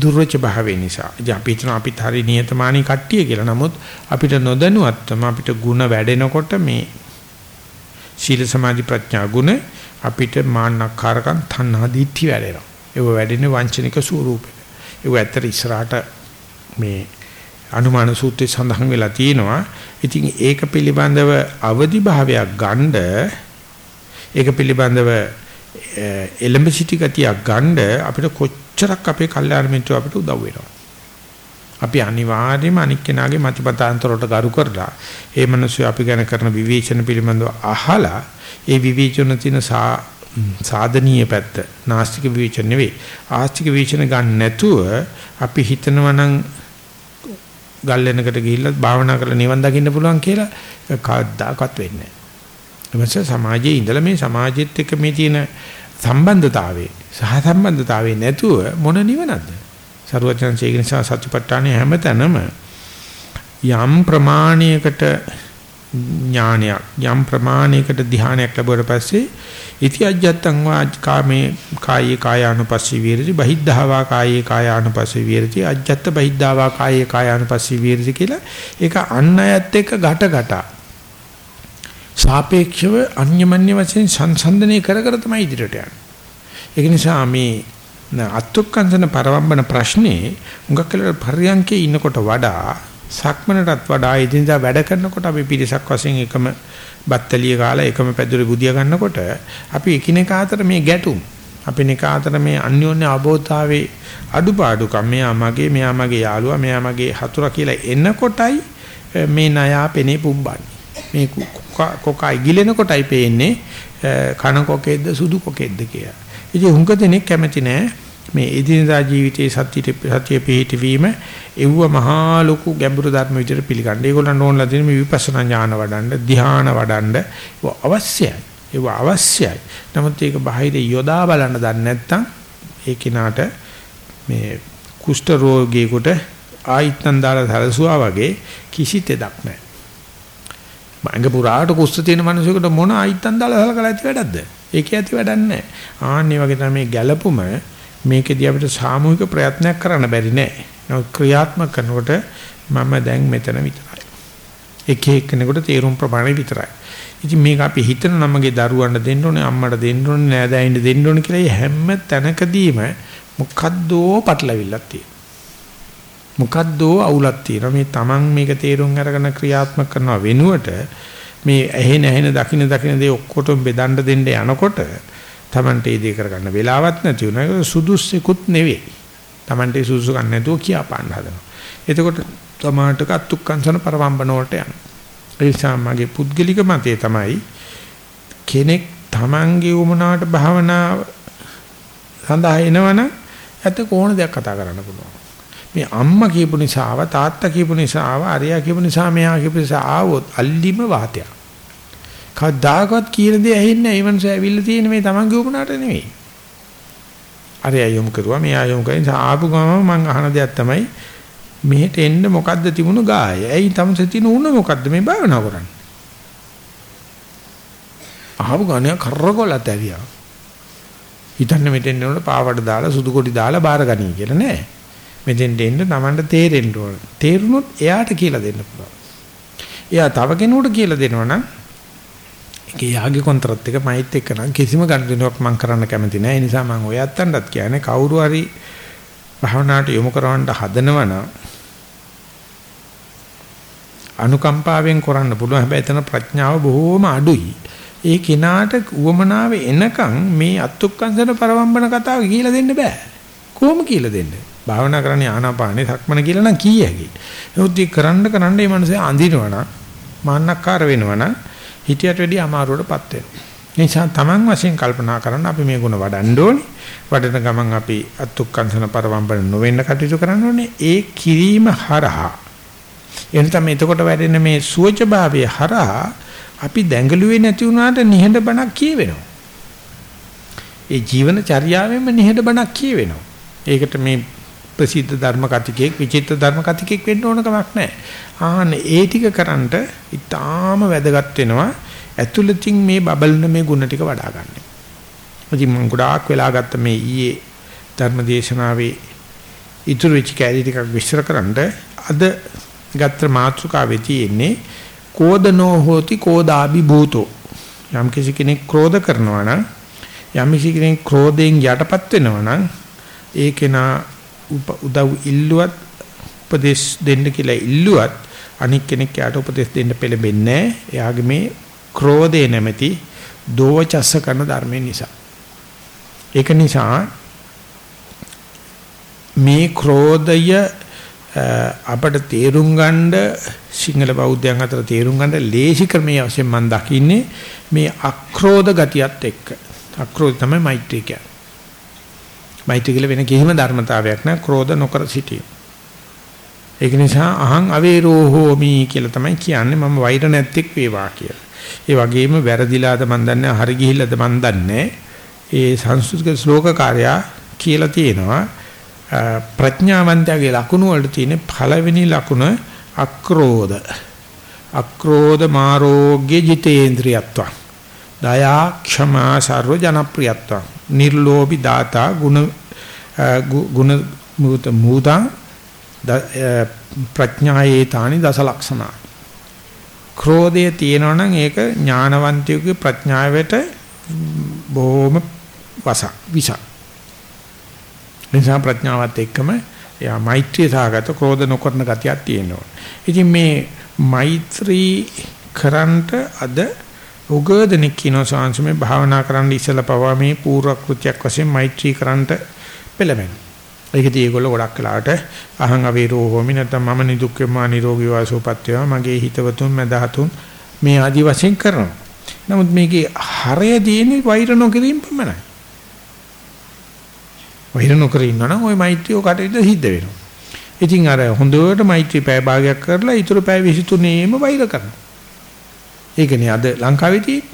දුර්වච භාවේ නිසා. ඉතින් අපි හිතන අපිත් හරි නියතමානී කට්ටිය කියලා. නමුත් අපිට නොදැනුවත්වම අපිට ಗುಣ වැඩෙනකොට මේ සීල සමාධි ප්‍රඥා ගුණ අපිට මාන්නකාරකම් තණ්හා දිට්ඨි වැඩෙනවා. ඒව වැඩෙන්නේ වංචනික ස්වරූපෙට. ඒව ඇත්තට ඉස්සරහට මේ අනුමාන සූත්‍රයේ සඳහන් වෙලා තියෙනවා. ඉතින් ඒක පිළිබඳව අවදි භාවයක් ගන්න ඒක පිළිබඳව එලඹ සිටි ගතියක් ගන්න අපිට කොච්චරක් අපේ කල්යාණ මිත්‍රව අපිට උදව් වෙනවා. අපි අනිවාර්යයෙන්ම අනික් කෙනාගේ මතිපතාන්තර වලට ගරු කරලා ඒ මිනිස්සු අපි ගැන කරන විවේචන පිළිබඳව අහලා ඒ විවේචන තියෙන සාධනීය පැත්ත නාස්තික විවේචන නෙවෙයි ආස්තික විවේචන ගන්න නැතුව අපි හිතනවා නම් ගල් වෙනකට ගිහිල්ලා භාවනා කරලා නිවන් දකින්න පුළුවන් කියලා කවදාකවත් වෙන්නේ නැහැ. ඒ සමාජයේ ඉඳලා මේ සමාජෙත් එක්ක මේ තියෙන සම්බන්ධතාවයේ සහ සම්බන්ධතාවයේ නැතුව මොන නිවනක්ද? සරුවචනසේ නිසා සත්‍යපට්ඨානයේ හැමතැනම යම් ප්‍රමාණයකට ඥානයක් යම් ප්‍රමාණයකට ධ්‍යානයක් ලැබුවට පස්සේ ඉති අජ්ජත්තං වා කාමේ කායේ කායානුපස්සී විරති බහිද්ධාවා කායේ කායානුපස්සී විරති අජ්ජත්ත බහිද්ධාවා කායේ කායානුපස්සී විරති කියලා ඒක අන් අයත් එක්ක ගැට ගැට සාපේක්ෂව අන්‍යමන්‍ය වශයෙන් සංසන්දනය කර කර තමයි ඉදිරියට යන්නේ. ඒක නිසා මේ අත්ත්ුක්කංශන පරවම්බන ප්‍රශ්නේ උඟක් කියලා පරියන්කේ ඉන්නකොට වඩා සක්මනටත් වඩා ඉදින්දා වැඩ කරනකොට අපි පිරිසක් වශයෙන් එකම බත්තලිය කාලා එකම පැදුරේ බුදිය ගන්නකොට අපි එකිනෙකා අතර මේ ගැටුම් අපි නෙක අතර මේ අන්‍යෝන්‍ය අවබෝධතාවේ අඩුපාඩුකම් මෙයා මගේ මෙයා මගේ යාළුවා මෙයා මගේ හතුරා කියලා එනකොටයි මේ ණයා පෙනේ පුම්බන්නේ මේ කොකයි ගිලෙන කොටයි පේන්නේ කන කොකෙද්ද සුදු කොකෙද්ද කියලා. ඉතින් හුඟ දෙනෙක් කැමති නෑ මේ එදිනදා ජීවිතයේ සත්‍ය සත්‍ය පිහිටවීම එව්ව මහා ලොකු ගැඹුරු ධර්ම විදිහට පිළිගන්න. ඒගොල්ලන් ඕනලා තියෙන මේ විපස්සනා ඥාන වඩන්න, ධ්‍යාන වඩන්න අවශ්‍යයි. ඒව අවශ්‍යයි. නමුත් ඒක බාහිර යොදා බලන්න දන්නේ නැත්නම් ඒ කිනාට මේ කුෂ්ඨ රෝගියෙකුට ආයිත්තන් දාලා සැලසුවා වගේ කිසි තෙදක් නැහැ. මංග පුරාට කුෂ්ඨ තියෙන මිනිසෙකුට මොන ආයිත්තන් දාලා සලකලා ඇති වැඩක්ද? ඒකේ ඇති වැඩක් නැහැ. ආන්නේ වගේ තමයි මේ ගැළපුම මේකෙදී අපිට සාමූහික ප්‍රයත්නයක් කරන්න බැරි නෑ. නමුත් ක්‍රියාත්මක කරනකොට මම දැන් මෙතන විතරයි. එක එක්කෙනෙකුට තේරුම් ප්‍රමාණය විතරයි. ඉතින් මේක අපි හිතන නමගේ දරුවන්ට දෙන්න ඕනේ අම්මට දෙන්න ඕනේ නෑදෑයින්ට දෙන්න ඕනේ කියලා හැම තැනකදීම මොකද්දෝ පටලවිල්ලක් තියෙනවා. මොකද්දෝ අවුලක් තියෙනවා. මේ Taman මේක තේරුම් අරගෙන ක්‍රියාත්මක කරනවා වෙනුවට මේ ඇහෙන ඇහෙන දකින දකින දේ ඔක්කොටම බෙදන්න දෙන්න යනකොට Tamante ඒ දේ කරගන්න වෙලාවක් නැති වුණා. ඒක සුදුස්සෙකුත් නෙවෙයි. Tamante සුදුසු ගන්න නැතුව කියාපාන්න හදනවා. එතකොට තමාට කත්තුක්කංශන පරවම්බන වලට යනවා. ඒ නිසා මගේ පුද්ගලික මතය තමයි කෙනෙක් Tamanගේ උමනාවට භාවනාව සඳහා එනවනම් ඇත්ත කොහොන දෙයක් කතා කරන්න පුළුවන්. මේ අම්මා කියපු නිසාව තාත්තා කියපු නිසාව අරයා කියපු නිසා මෙයා කියපු නිසා ආවොත් අල්ලිම වාතයක්. කවදාකවත් කියන දේ ඇහෙන්නේ නැහැ. ඒ මනුස්සයා ඇවිල්ලා තියෙන මේ තමන්ගේ උපනාට නෙවෙයි. අර යොමු කරුවා මේ ආයොමු කරගෙන ආපු ගමම මම අහන දෙයක් තමයි මෙහෙට එන්න මොකද්ද තිබුණු ගාය. ඇයි තමසේ තියෙන උණ මොකද්ද මේ භාවනා කරන්නේ? ආපු ගානේ කරරකොලත් ඇරියා. හිතන්න මෙතෙන් එනකොට පාවඩ දාලා සුදු කොටි දාලා බාරගනී කියලා නෑ. මෙතෙන් දෙන්න Tamanට තේරෙන්න ඕන. තේරුනොත් එයාට කියලා දෙන්න පුළුවන්. එයා තව කෙනෙකුට කියලා දෙනවා නම් ඒකේ යාගේ කොන්ත්‍රාත් එක මයිත් එක්ක නම් කිසිම ගනුදෙනුවක් මම කරන්න කැමති නැහැ. ඒ නිසා මම ඔය අත්තන්ටත් කියන්නේ කවුරු හරි භවනාට යොමු කරවන්න හදනවනම් අනුකම්පාවෙන් කරන්න පුළුවන්. හැබැයි එතන ප්‍රඥාව බොහෝම අඩුයි. ඒ කෙනාට උවමනාව එනකන් මේ අත්ුක්කංශන පරවම්බන කතාව කියලා දෙන්න බෑ. කොහොම කියලා දෙන්නේ? භාවනා කරන්නේ ආනාපානේ සක්මන කියලා නම් කී හැකියි. නමුත් කරන්න කරන්න මේ මනසේ අඳිනවනම් මාන්නක්කාර වෙනවනම් හිතියට වැඩිය අමාරුවටපත් වෙනවා. නිසා Taman වශයෙන් කල්පනා කරන්න අපි මේ ගුණ වඩන්න ඕනේ. වඩන ගමන් අපි අත්ුක්කංශන පරවම්බන නොවෙන්න කටයුතු කරන්න ඕනේ. ඒ කිරීම හරහා එනතම එතකොට වැඩෙන මේ සුවචභාවයේ හරහා අපි දැඟලුවේ නැති වුණාට නිහඬ බණක් කියවෙනවා. ඒ ජීවන චර්යාවෙම නිහඬ බණක් කියවෙනවා. ඒකට මේ ප්‍රසිද්ධ ධර්ම කතිකෙක් විචිත්‍ර ධර්ම කතිකෙක් වෙන්න ඕන කමක් නැහැ. ආන්න ඒ ටික කරන්ට ඊටාම වැදගත් වෙනවා. ඇතුළතින් මේ බබලන මේ ಗುಣ ටික වඩා ගන්න. ඉතින් මම ගොඩාක් වෙලා ගත්ත මේ ඊයේ ධර්ම දේශනාවේ ඉතුරු වෙච්ච කැලි ටිකක් විස්තර කරන්න අද ගත්ත මාතෘකාවේ තියෙන්නේ කෝදනෝ හෝති කෝදාබි භූතෝ යම් කිසි කෙනෙක් ක්‍රෝධ කරනවා නම් යම් කිසි කෙනෙක් ක්‍රෝධයෙන් යටපත් වෙනවා නම් ඒ කෙනා උදව් ඉල්ලුවත් උපදේශ දෙන්න කියලා ඉල්ලුවත් අනික් කෙනෙක් යාට උපදේශ දෙන්න පෙළඹෙන්නේ නැහැ. එයාගේ මේ ක්‍රෝධය නැමැති දෝවචස්ස කරන ධර්මය නිසා. ඒක නිසා මේ ක්‍රෝධය අපට තේරුම් ගන්න සිංහල බෞද්ධයන් අතර තේරුම් ගන්න ලේසි ක්‍රමයේ වශයෙන් මම දකින්නේ මේ අක්‍රෝධ ගතියත් එක්ක. අක්‍රෝධ තමයි මෛත්‍රී කියන්නේ. මෛත්‍රී කියලා වෙන කිසිම ධර්මතාවයක් නැහැ ක්‍රෝධ නොකර සිටීම. ඒක නිසා අහං අවේරෝ හෝමි කියලා තමයි කියන්නේ මම වෛර නැත්තේක් වේවා කියලා. ඒ වගේම වැරදිලාද මන් දන්නේ හරි ගිහිල්ලාද මන් දන්නේ. ඒ සංස්කෘතික ශ්ලෝකකාරයා කියලා තියෙනවා ප්‍රඥාවන්තයාගේ ලකුණු වලට තියෙන පළවෙනි ලකුණ අක්‍රෝධ. අක්‍රෝධ මාරෝග්‍ය ජිතේන්ද්‍රියත්ව. දයා ක්ෂමා සර්ව ජනප්‍රියත්ව. නිර්ලෝභී දාතා ගුණ ගුණ මුත මුදා ප්‍රඥායේ තානි දස ලක්ෂණ. ක්‍රෝධය තියෙනවා නම් ඒක ඥානවන්තයෙකුගේ ප්‍රඥාවට බොහොම වස විස. නිසා ප්‍රඥාවත් එක්කම එයා මෛත්‍රිය සහගත ක්‍රෝධ නොකරන ගතියක් තියෙනවා. ඉතින් මේ මෛත්‍රී කරන්ට අද උගදෙනෙක් කියනවා සාංශමේ භාවනා කරන්න ඉස්සලා පවා මේ පූර්ව කෘත්‍යයක් වශයෙන් මෛත්‍රී කරන්ට පෙළඹෙනවා. ඒකදී ඒගොල්ලෝ ගොඩක් වෙලාවට අහං අවේරෝ හොමි නැත්නම් මම නිදුක් වෙමා නිරෝගී වාසෝපත් වේවා මගේ හිතවතුන් මදහතුන් මේ ආදි වශයෙන් කරනවා. නමුත් මේකේ හරය දෙන්නේ වෛර නොකිරීම පමණයි. වෛර නොකර ඉන්නවනම් ওই මෛත්‍රිය කටයුතු හිද්ද වෙනවා. ඉතින් අර හොඳට මෛත්‍රී පැය භාගයක් කරලා ඊටු පැය 23ෙම වෛර කරනවා. ඒකනේ අද ලංකාවේ තියෙන්නේ.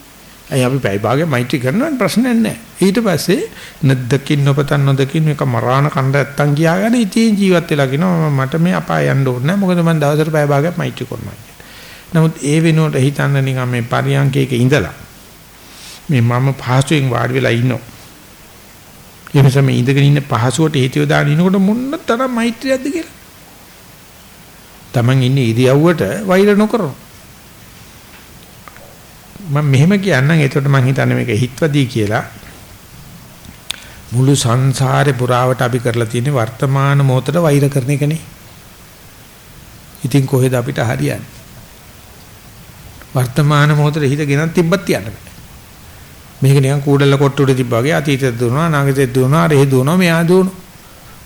අය අපි පැය භාගයක් මෛත්‍රී කරනවා ප්‍රශ්නයක් නැහැ. ඊට පස්සේ නැද්දකින් නොපතන් නොදකින් මේක මරාණ කණ්ඩ නැත්තම් කියාගෙන ඉතින් ජීවත් වෙලා කියනවා මට මේ අපාය යන්න ඕනේ නැහැ. මොකද මම දවසට පැය භාගයක් මෛත්‍රී කරනවා නමුත් ඒ වෙනුවට හිතන්න නිකන් මේ පරියන්කේක ඉඳලා මේ මම පහසුවෙන් වාඩි වෙලා ඉන්නවා. ඒ නිසා මේ ඉඳගෙන ඉන්න පහසුවට හේතිය දාන ඉනකොට මොන්න තරම් මෛත්‍රියක්ද කියලා. Taman ඉන්නේ ඉරියව්වට වෛර නොකරනවා. මම මෙහෙම කියන්නම් එතකොට මම හිතන්නේ මේක හිතවදී කියලා මුළු සංසාරේ පුරාවට අපි කරලා තියෙන වර්තමාන මොහොතට වෛර කරන එකනේ. ඉතින් කොහෙද අපිට හරියන්නේ? වර්තමාන මොහොතේ හිත ගෙනත් තිබ්බත් තියන්න බෑ. මේක නිකන් කූඩල කොට්ටුවට තිබ්බා වගේ අතීතෙත් දුවනවා අනාගතෙත් දුවනවා රෙහි දුවනවා මෙහා දුවනවා.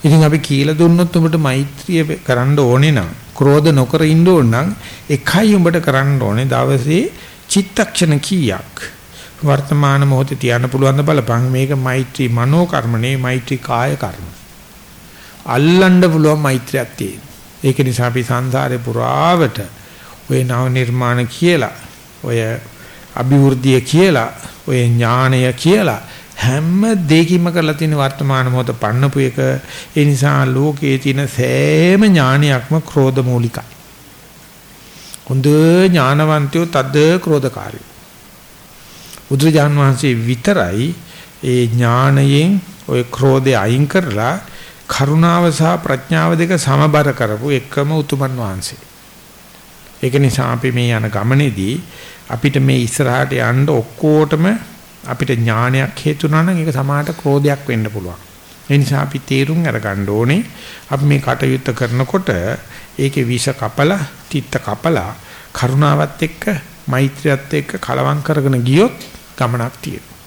ඉතින් අපි කියලා දුන්නොත් උඹට මෛත්‍රිය කරන්න ඕනේ නම් ක්‍රෝධ නොකර ඉන්න ඕන නම් එකයි උඹට කරන්න ඕනේ දවසේ චිත්තක්ෂණ කීයක් වර්තමාන මොහොතේ තියන්න පුළුවන් ද බලපං මේක මෛත්‍රී මනෝ කර්මනේ මෛත්‍රී කාය කර්ම. අල්ලන්න පුළුවන් මෛත්‍රියක් තියෙන. ඒක නිසා අපි සංසාරේ පුරාවට ඔය නව නිර්මාණ කියලා ඔය අභිවෘද්ධිය කියලා ඔය ඥානය කියලා හැම දෙයකින්ම කරලා තියෙන වර්තමාන මොහොත පන්නපු එක ඒ නිසා ලෝකයේ තියෙන සෑම ඥානයක්ම ක්‍රෝධ මූලිකයි. හොඳ ඥානවන්තයෝ තද ක්‍රෝධකාරී. බුදුජාන් වහන්සේ විතරයි ඒ ඥානයෙන් ওই ක්‍රෝධය අයින් කරලා කරුණාව සහ ප්‍රඥාව දෙක සමබර කරපු එකම උතුමන් වහන්සේ. ඒක නිසා අපි මේ යන ගමනේදී අපිට මේ ඉස්සරහට යන්න ඔක්කොටම අපිට ඥානයක් හේතුනා නම් ඒක සමාහට ක්‍රෝධයක් වෙන්න පුළුවන්. ඒ නිසා අපි තීරුම් අරගන්න ඕනේ අපි මේ කටයුත්ත කරනකොට ඒකේ විෂ කපලා තිත්ත කපලා කරුණාවත් එක්ක මෛත්‍රියත් එක්ක කලවම් කරගෙන ගියොත් ගමනක් තියෙනවා.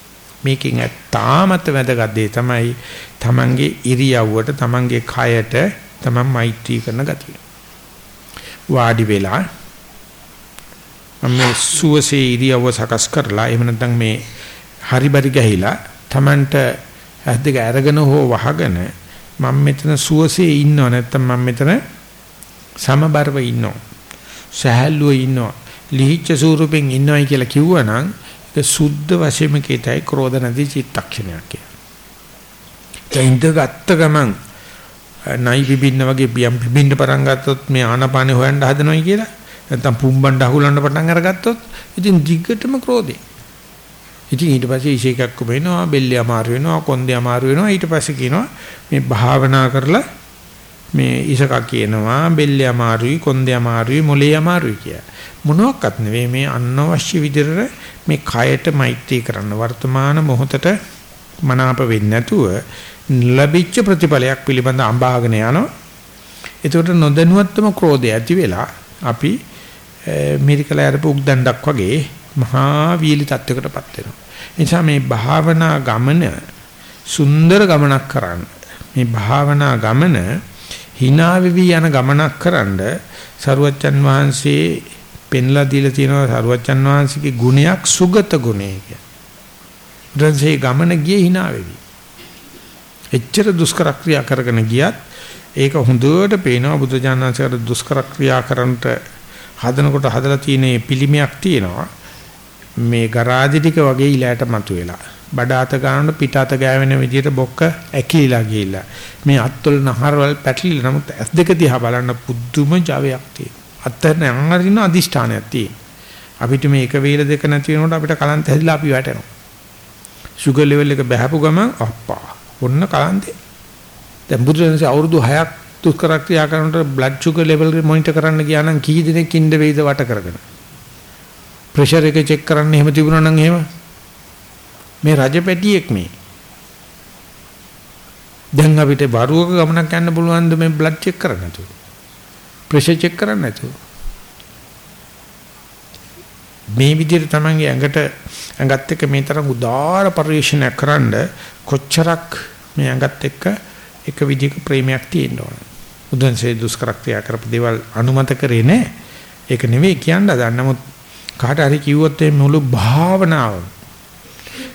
මේකෙන් තාමත් වැදගත් දේ තමයි තමන්ගේ ඉරියව්වට තමන්ගේ කයට තමන් මෛත්‍රී කරන ගතිය. වාඩි වෙලා මේ සුවසේ ඉරියව්ව සකස් කරලා එහෙම නැත්නම් මේ හරිබරි ගහිලා Tamanට ඇස් දෙක අරගෙන හෝ වහගෙන මම මෙතන සුවසේ ඉන්නව නැත්නම් මම මෙතන සමබරව ඉන්නව සහැල්ලුව ඉන්නව ලිහිච්ඡ ස්වරූපෙන් ඉන්නවයි කියලා කිව්වනම් ඒක සුද්ධ වශයෙන්ම කීතයි ක්‍රෝධ නැති චිත්තක්ෂණයක් කියලා. ඒ ඉඳගත්ත ගමන් නයි පිබින්න වගේ බියම් පිබින්න පටන් ගත්තොත් මේ ආනපානෙ හොයන්න හදනවයි කියලා නැත්තම් පුම්බන් දහුලන්න පටන් අරගත්තොත් ඉතින් දිග්ගටම ක්‍රෝධේ. ඉතින් ඊට පස්සේ ඉෂේකක් වෙනවා, බෙල්ල අමාරු වෙනවා, කොන්දේ අමාරු වෙනවා. ඊට පස්සේ කියනවා මේ භාවනා කරලා මේ ඉෂක කියනවා බෙල්ල අමාරුයි, කොන්දේ අමාරුයි, මොලේ අමාරුයි කිය. මොනවත් නෙවෙයි මේ අනවශ්‍ය විදිහට මේ කයට මෛත්‍රී කරන්න වර්තමාන මොහොතට මනාප වෙන්නේ නැතුව ලැබිච්ච ප්‍රතිඵලයක් පිළිබඳ අඹාගෙන යනවා. ඒකට නොදැනුවත්වම ක්‍රෝධය ඇති වෙලා අපි මිරිකල අරපු උක්දණ්ඩක් වගේ මහා වීලි තත්වයකටපත් වෙනවා. නිසා මේ භාවනා ගමන සුන්දර ගමනක් කරන්න. මේ භාවනා ගමන hina වෙවි යන ගමනක් කරන්න සරුවච්චන් වහන්සේ පෙන්ලා දීලා තියෙනවා සරුවච්චන් වහන්සේගේ ගුණයක් සුගත ගුණය කිය. ඊටසේ ගමන ගියේ hina වෙවි. එච්චර දුෂ්කර ක්‍රියා කරගෙන ගියත් ඒක හොඳට පේනවා බුදුජානනාංශයට දුෂ්කර ක්‍රියා කරන්නට හදනකොට හදලා තියෙන පිළිමයක් තියෙනවා. මේ ගරාදි ටික වගේ ඉලයට මතුවෙලා. බඩ අත ගන්න පිට අත ගෑවෙන විදිහට බොක්ක ඇකිලිලා ගිහිල්ලා. මේ අත්වල නහරවල් පැටලිලා නමුත් ඇස් දෙක දිහා බලන්න පුදුම ජවයක් තියෙනවා. අතන අංගරින අදිෂ්ඨානයක් තියෙනවා. අපිට මේ එක වේල දෙක නැති වෙනකොට අපිට කලන්ත හැදිලා අපි වැටෙනවා. සුගර් ලෙවල් එක බහැපු ගමන් අප්පා ඔන්න කලන්තේ. දැන් බුදුරජාණන්සේ අවුරුදු 6ක් දුෂ්කර ක්‍රියා කරනකොට බ්ලඩ් සුගර් ලෙවල් එක මොනිටර් කරන්න ගියා නම් කී දෙනෙක් ඉන්න වෙයිද වට කරගෙන. ප්‍රෙෂර් එක චෙක් කරන්න එහෙම තිබුණා නම් එහෙම මේ රජපැටියෙක් මේ දැන් අපිට වරුවක ගමනක් යන්න පුළුවන්ද මේ බ්ලඩ් චෙක් කරන්න නැතුව ප්‍රෙෂර් චෙක් කරන්න නැතුව මේ විදිහට තමන්ගේ ඇඟට ඇඟත් එක්ක මේ තරම් උදාාර පරිශ්‍රණයක් කරන්න කොච්චරක් මේ ඇඟත් එක්ක එක විදිහක ප්‍රේමයක් තියෙන්න ඕන. බුදුන්සේ දුෂ්කර ක්‍රියා කරපු දේවල් අනුමත කරේ නැහැ. ඒක නෙවෙයි කියන්න හදන්න. නමුත් කාට හරි කිව්වොත් මේ මුළු භාවනාව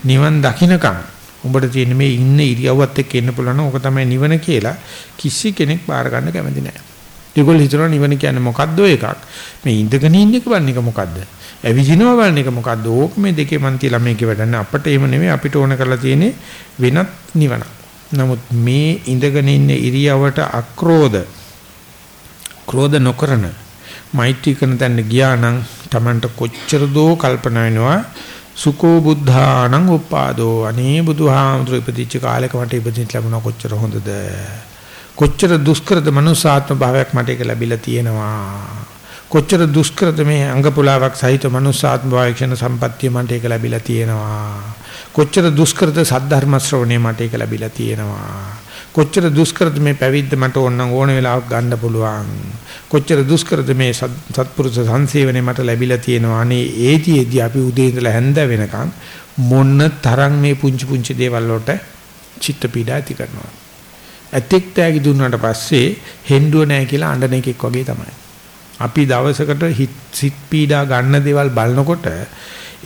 නිවන් දකින්නකම් උඹට තියෙන මේ ඉන්න ඉරියව්වත් එක්ක එන්න පුළුවන් ඕක තමයි නිවන කියලා කිසි කෙනෙක් බාර ගන්න කැමති නැහැ. ඒගොල්ලෝ හිතනවා නිවන කියන්නේ මොකද්ද එකක්. මේ ඉඳගෙන ඉන්න එක බලන එක මොකද්ද? ඇවිදිනවා බලන එක මොකද්ද? ඕක මේ දෙකේ මන් තියලා මේකේ වැඩන්නේ අපිට එහෙම නෙමෙයි අපිට ඕන කරලා තියෙන්නේ වෙනත් නිවන. නමුත් මේ ඉඳගෙන ඉන්න ඉරියවට අක්‍රෝධ ක්‍රෝධ නොකරන මෛත්‍රී කරන තැන ගියා නම් Tamanට කොච්චර දෝ කල්පනා වෙනවා සුකෝ බුද්ධානං උපාදෝ අනේ බුදුහාමුදුරු ඉපදිච්ච කාලෙක මට ඉපදින්න ලැබුණා කොච්චර හොඳද කොච්චර දුෂ්කරද මනුසාත්ම භාවයක් මට ඒක ලැබිලා තියෙනවා කොච්චර දුෂ්කරද මේ අංගපුලාවක් සහිත මනුස්සාත්ම වායක්ෂණ සම්පත්තිය මට ඒක ලැබිලා තියෙනවා. කොච්චර දුෂ්කරද සද්ධර්ම ශ්‍රවණය මට ඒක ලැබිලා තියෙනවා. කොච්චර දුෂ්කරද මේ පැවිද්ද මට ඕනනම් ඕන වෙලාවක ගන්න පුළුවන්. කොච්චර දුෂ්කරද මේ සත්පුරුෂ සංසේවනේ මට ලැබිලා තියෙනවා. අනේ ඒතිෙදි අපි උදේ ඉඳලා හැන්ද වෙනකන් මොන්න තරම් මේ පුංචි පුංචි දේවල් වලට චිත්ත පීඩා ඇති කරනවා. ඇතෙක් තෑගි දුන්නාට පස්සේ හෙන්දුව නැහැ කියලා අඬන එකෙක් වගේ තමයි. අපි දවසකට සිත් පීඩා ගන්න දේවල් බලනකොට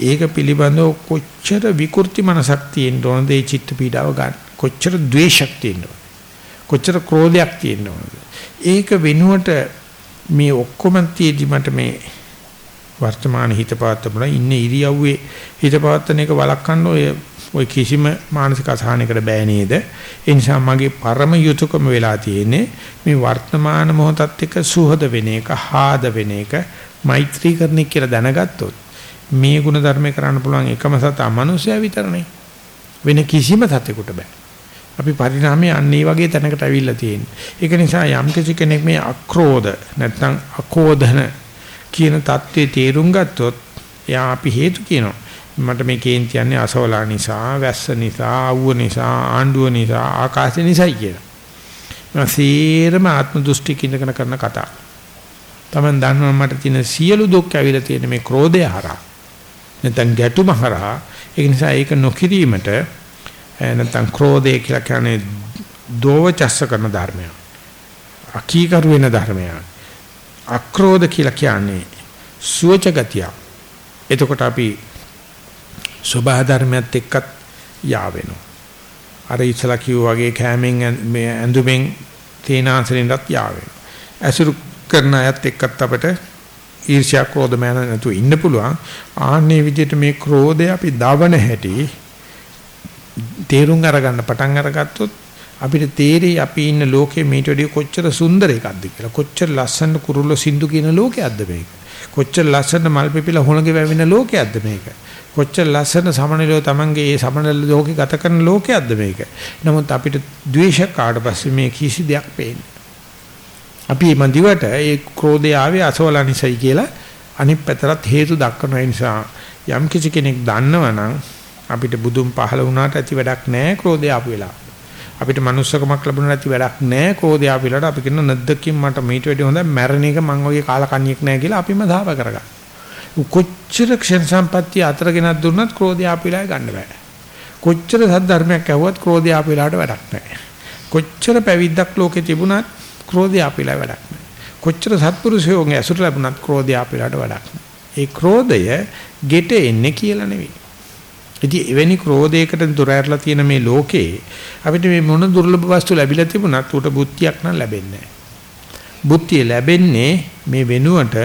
ඒක පිළිබඳව කොච්චර විකෘති මනසක් තියෙන්න ඕනද ඒ චිත්ත පීඩාව ගන්න කොච්චර ද්වේෂයක් තියෙන්න ඕනද කොච්චර ක්‍රෝධයක් තියෙන්න ඕනද ඒක වෙනුවට මේ ඔක්කොම තියදී මට මේ වර්තමාන හිත පවත්තමුලා ඉන්නේ ඉරියව්වේ හිත පවත්තන එක වළක්වන්න ඔය ඔය කිසිම මානසික අසහනයකට බෑ නේද? ඒ නිසා මගේ පරම යුතුයකම වෙලා තියෙන්නේ මේ වර්තමාන මොහොතත් එක්ක සුහද වෙන එක, හාද වෙන එක, මෛත්‍රී කරන එක කියලා දැනගත්තොත් මේ ගුණ ධර්මේ කරන්න පුළුවන් එකම සතා මනුස්සයා විතරනේ. වෙන කිසිම සතෙකුට බෑ. අපි පරිණාමයේ අන්නේ වගේ තැනකට අවිල්ලා තියෙන්නේ. ඒක නිසා යම් කෙනෙක් මේ අක්‍රෝධ නැත්නම් අකෝධන කියන தત્ත්වයේ තේරුම් ගත්තොත් එයා අපි හේතු කියනවා. මට මේ කේන්ති යන්නේ අසවලා නිසා, වැස්ස නිසා, අවුව නිසා, ආණ්ඩුව නිසා, ආකාශය නිසායි කියලා. මම සීරම ආත්ම දෘෂ්ටික ඉඳගෙන කරන කතා. Taman දන්නවා මට තියෙන සියලු දුක් ඇවිල්ලා තියෙන මේ ක්‍රෝධය හරහා. නැත්නම් ගැටුම හරහා. ඒ නිසා ඒක නොකිරීමට නැත්නම් ක්‍රෝධය කියලා කියන්නේ දෝවචස්ස කරන ධර්මයක්. අකීකරු වෙන ධර්මයක්. අක්‍රෝධ කියලා කියන්නේ සුවච ගතිය. එතකොට අපි සබහා ධර්මයත් එක්කත් යා වෙනවා. අර ඉස්සලා කිව්වා වගේ කෑමෙන් මේ ඇඳුමෙන් තේනාසනෙන්වත් යා වෙනවා. ඇසුරු කරන අයත් එක්කත් අපිට ඊර්ෂ්‍යා ක්‍රෝධ මන නැතුව ඉන්න පුළුවන්. ආන්නේ විදිහට මේ ක්‍රෝධය අපි දවන හැටි තේරුම් අරගන්න පටන් අරගත්තොත් අපිට තේරෙයි අපි ඉන්න ලෝකෙ මේට වඩා කොච්චර සුන්දර එකක්ද කියලා. කොච්චර ලස්සන කුරුල්ල සින්දු කියන ලෝකයක්ද මේක. කොච්චර ලස්සන මල් පිපිලා හොළඟ වැවෙන ලෝකයක්ද මේක. කොච්චර ලස්සන සමනලෝ Tamange ඒ සමනල ලෝකේ ගත කරන ලෝකයක්ද මේක. නමුත් අපිට ද්වේෂයක් ආවට පස්සේ මේ කිසි දෙයක් පේන්නේ. අපි මන් දිවට ඒ ක්‍රෝධය ආවේ අසවලනිසයි කියලා අනිත් පැතරත් හේතු දක්වන නිසා යම් කිසි කෙනෙක් දන්නවනම් අපිට බුදුන් පහල වුණාට ඇති වැඩක් නැහැ ක්‍රෝධය ආපු වෙලාව. අපිට manussකමක් ලැබුණ නැති වැඩක් නැහැ ක්‍රෝධය ආපු වෙලාවට අපි කියන නැද්දකින් මට මීට වැඩි හොඳ මැරණ එක මං වගේ කාලකන්ණියෙක් නැහැ කියලා අපිම ධාව කරගන්න. කොච්චර ක්ෂණ සම්පත්තිය අතර ගෙනත් දුන්නත් ක්‍රෝධය ආපිලා ගන්න බෑ. කොච්චර සද්ධර්මයක් ඇහුවත් ක්‍රෝධය ආපිලාට වැඩක් නැහැ. කොච්චර පැවිද්දක් ලෝකේ තිබුණත් ක්‍රෝධය ආපිලා වැඩක් නැහැ. කොච්චර සත්පුරුෂයෝගේ ඇසුර ලැබුණත් ක්‍රෝධය ආපිලාට වැඩක් නැහැ. ඒ ක්‍රෝධය ගෙට එන්නේ කියලා නෙවෙයි. ඉතින් එවැනි ක්‍රෝධයකට දොර ඇරලා තියෙන මේ ලෝකේ අපිට මේ මොන දුර්ලභ වස්තු ලැබිලා තිබුණත් උට බුද්ධියක් නම් ලැබෙන්නේ නැහැ. බුද්ධිය ලැබෙන්නේ මේ වෙනුවට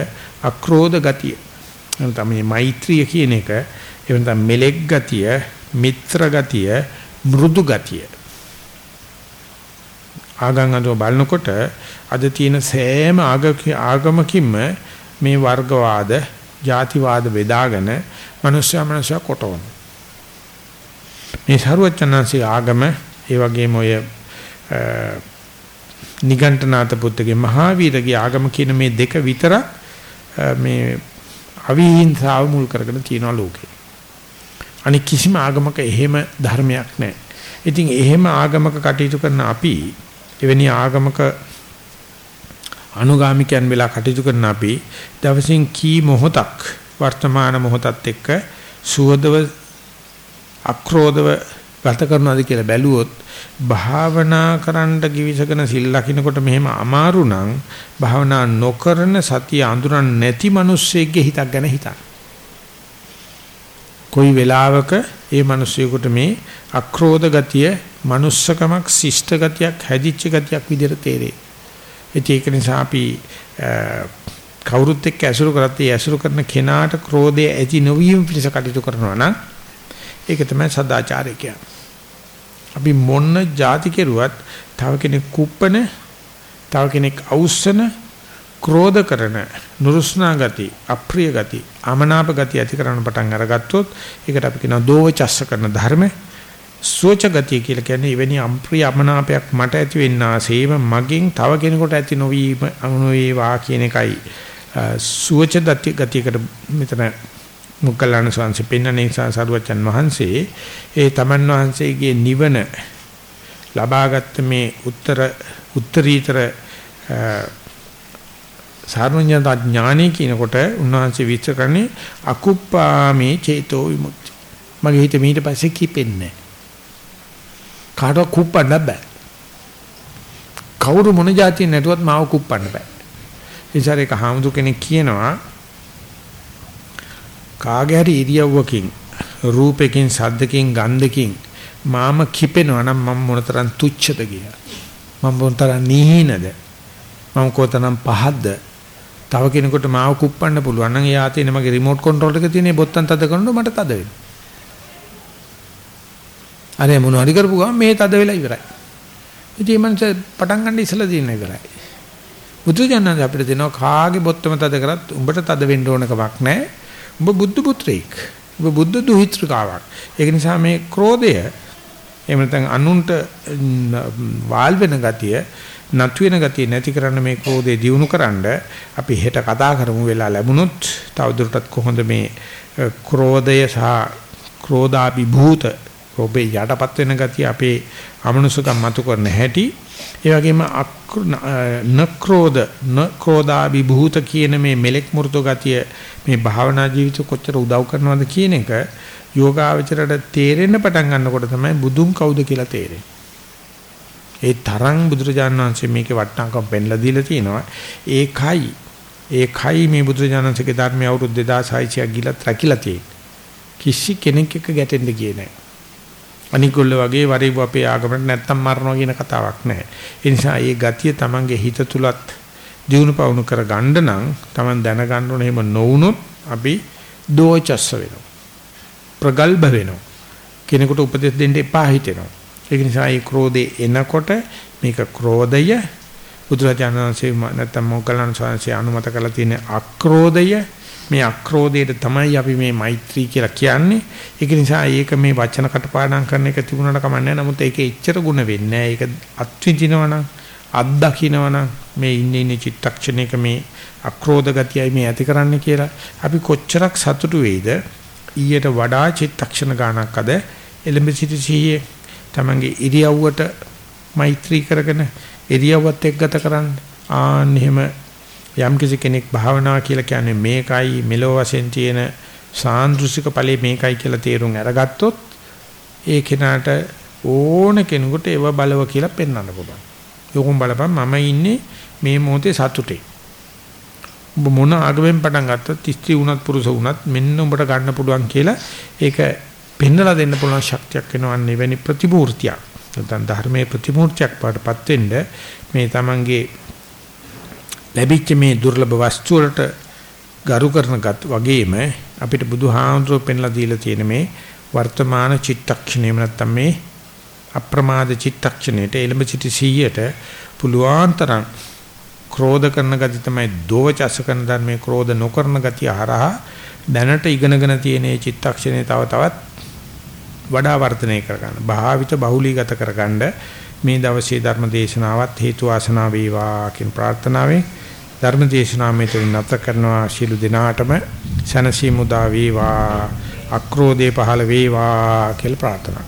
අක්‍රෝධ ගතිය. එතන මේ මෛත්‍රිය කියන එක එවන මෙලෙක් ගතිය, මිත්‍ර ගතිය, මෘදු ගතිය. ආගම් අතව බලනකොට අද තියෙන සෑම ආගමකින්ම මේ වර්ගවාද, ಜಾතිවාද බෙදාගෙන මිනිස්සයා මිනිස්සයා කොටවන. මේ සරුවචනන්සේ ආගම ඒ වගේම ඔය නිගණ්ඨනාත පුත්තගේ මහාවීරගේ ආගම කියන මේ දෙක විතරක් මේ අවිහිංසාව මුල් කරගෙන තියෙනවා ලෝකේ. අනික කිසිම ආගමක එහෙම ධර්මයක් නැහැ. ඉතින් එහෙම ආගමක කටයුතු කරන අපි එවැනි ආගමක අනුගාමිකයන් වෙලා කටයුතු කරන අපි දවසින් කී මොහොතක් වර්තමාන මොහොතත් එක්ක සුවදව අක්‍රෝධව ගත කරනවාද කියලා බැලුවොත් භාවනා කරන්න කිවිසකන සිල් ලකිනකොට මෙහෙම අමාරු නම් භාවනා නොකරන සතිය අඳුරන් නැති මිනිස්සෙක්ගේ හිතක් ගැන හිතන්න. කොයි වෙලාවක ඒ මිනිස්සෙකුට මේ අක්‍රෝධ ගතිය, manussකමක්, ශිෂ්ට ගතියක්, හැදිච්ච ගතියක් විදිහට තේරෙයි. ඒක නිසා අපි කවුරුත් එක්ක ඇසුරු කරත් ඒ ඇසුරු කරන කෙනාට ක්‍රෝධය ඇති නොවීම පිණිස කටයුතු කරනවා නම් ඒක තමයි සදාචාරය කියන්නේ. අපි මොන જાති කෙරුවත් තව කෙනෙක් කුප්පන තව කෙනෙක් අවුස්සන ක්‍රෝධ කරන නුරුස්නා ගති අප්‍රිය ගති අමනාප ගති ඇති කරන පටන් අරගත්තොත් ඒකට අපි කියනවා දෝවචස්ස කරන ධර්ම සෝච ගතිය කියලා කියන්නේ එවැනි අප්‍රිය අමනාපයක් මට ඇති වෙන්නාseම මගෙන් තව කෙනෙකුට ඇති නොවීම අනුවේවා කියන එකයි සෝච ගතියකට මෙතන මුගලණ සංසි පෙන්වන නිසා සරුවචන් වහන්සේ ඒ තමන් වහන්සේගේ නිවන ලබාගත් මේ උත්තර උත්තරීතර සාර්වඥතා ඥානෙ කියනකොට උන්වහන්සේ විස්තර කරන්නේ අකුප්පාමේ චේතෝ විමුක්ති. මගේ හිත මීට පස්සේ කිපෙන්නේ කාටවත් කුප්පන්න බෑ. කවුරු මොන જાතියෙන් නැටුවත් මාව කුප්පන්න බෑ. ඉතින් හාමුදුර කෙනෙක් කියනවා කාගේ හරි ඉරියව්වකින් රූපෙකින් සද්දකින් ගන්ධකින් මාම කිපෙනවා නම් මම මොනතරම් තුච්ඡද කියලා. මම මොනතරම් නිහිනද? මම කොතරම් පහද්ද? තව කෙනෙකුට මාව කුප්පන්න පුළුවන් නම් එයා තියෙන මගේ රිමෝට් කන්ට්‍රෝල් එක තියෙන බොත්තම් තද කරනකොට මට තද වෙනවා. අර මොන හරි කරපු ගමන් මේ තද වෙලා ඉවරයි. ඉතින් මනස පටන් ගන්න ඉස්සලා දින ඉවරයි. බුදුජානක අපිට දෙනවා කාගේ බොත්තම තද කරත් උඹට තද වෙන්න ඕන කමක් නැහැ. උඹ බුද්ධ පුත්‍රයෙක්. උඹ බුද්ධ දුහිතෘකාවක්. ඒක නිසා මේ ක්‍රෝධය එහෙම නැත්නම් අනුන්ට වාල් වෙන ගතිය නතු වෙන ගතිය නැති කරන්න මේ ක්‍රෝධය දියුණු කරන්න අපි හෙට කතා කරමු වෙලා ලැබුණොත් තවදුරටත් කොහොමද මේ ක්‍රෝධය සහ ක්‍රෝධාභිභූත ඔබේ යටපත් වෙන ගතිය අපේ අමනුෂකම් මතු කරන හැටි ඒ වගේම නක්‍රෝධ නක්‍රෝධාභිභූත කියන මේ මෙලෙක් මෘතු ගතිය මේ භාවනා ජීවිත කොච්චර උදව් කරනවද කියන එක යෝගාවචරයට තේරෙන්න පටන් ගන්නකොට තමයි බුදුන් කවුද කියලා තේරෙන්නේ. ඒ තරම් බුදුරජාණන් වහන්සේ මේකේ වටිනාකම් පෙන්ලා දීලා තිනවා. ඒකයි ඒකයි මේ බුදුරජාණන්සේගේ ධර්මය අවුරුදු 2600ක් ගිලත් රැකිලා තියෙන්නේ. කිසි කෙනෙක් එක්ක ගැටෙන්න ගියේ නැහැ. අනිකොල්ල වගේ වරේ අපේ ආගමකට නැත්තම් මරනවා කියන කතාවක් නැහැ. ඒ නිසා මේ ගතිය Tamange හිත තුලත් දිනු පවුණු කර ගන්න නම් Taman දැනගන්න ඕනේ එහෙම නොවුනොත් අපි දෝචස්ස වෙනවා. ප්‍රගල්භ වෙනවා. කෙනෙකුට උපදෙස් දෙන්න එපා හිතෙනවා. ඒක නිසා මේ ක්‍රෝධේ එනකොට මේක ක්‍රෝධය බුදුරජාණන්සේ නැත්තම් මොග්ගලණ ස්වාමීන් අනුමත කරලා තියෙන අක්‍රෝධය මේ අක්‍රෝධයට තමයි අපි මේ මෛත්‍රී කියලා කියන්නේ. ඒක නිසා ඒක මේ වචන කටපාඩම් කරන එක තිබුණාට කමන්නේ නැහැ. නමුත් ඒකේ එච්චර ಗುಣ වෙන්නේ නැහැ. ඒක අත්විඳිනවනම් අත්දකින්නවනම් මේ ඉන්නේ ඉන්නේ චිත්තක්ෂණයක මේ අක්‍රෝධ ගතියයි මේ ඇති කරන්න කියලා අපි කොච්චරක් සතුටු වෙයිද ඊට වඩා චිත්තක්ෂණ ගානක් අද එලඹ සිටි සිහියේ තමන්ගේ ඉරියව්වට මෛත්‍රී කරගෙන ඉරියව්වත් එක්ක ගත කරන්න ආන්න එහෙම යම් කිසි කෙනෙක් භාවනා කියලා කියන්නේ මේකයි මෙලෝ වශයෙන් තියෙන සාන්දෘශික ඵලෙ මේකයි කියලා තේරුම් අරගත්තොත් ඒ කෙනාට ඕන කෙනෙකුට ඒව බලව කියලා පෙන්වන්න පුළුවන්. යෝගම් බලපන් මම ඉන්නේ මේ මොහොතේ සතුටේ. ඔබ මොන ආගමෙන් පටන් ගත්තත් ස්ත්‍රී වුණත් පුරුෂ වුණත් මෙන්න උඹට ගන්න පුළුවන් කියලා ඒක පෙන්නලා දෙන්න පුළුවන් ශක්තියක් වෙනවා එවැනි ප්‍රතිමූර්තියක්. නැත්නම් ධර්මයේ ප්‍රතිමූර්තියක් පාටපත් වෙන්න මේ Tamanගේ ලැබිච්ච මේ දුර්ලභ වස්තු වලට ගරු කරන ගත් වගේම අපිට බුදුහාමුදුරුවෝ පෙන්ලා දීලා තියෙන මේ වර්තමාන චිත්තක්ෂණයම නැත්තම් මේ අප්‍රමාද චිත්තක්ෂණයට එළඹ සිටි 100ට පුළුවන් තරම් ක්‍රෝධ කරන ගති තමයි දෝවචස කරන ධර්මයේ ක්‍රෝධ නොකරන ගතිය හරහා දැනට ඉගෙනගෙන තියෙන මේ චිත්තක්ෂණේ තව තවත් වඩා වර්ධනය කරගන්න භාවිත බහුලීගත කරගන්න මේ දවසේ ධර්ම දේශනාවත් හේතු වාසනා වේවා කියන ප්‍රාර්ථනාවෙන් ධර්ම දේශනාව මෙතන නැත කරනවා ශිළු දිනාටම සනසි මුදා වේවා අක්‍රෝධේ පහළ වේවා කියලා ප්‍රාර්ථනා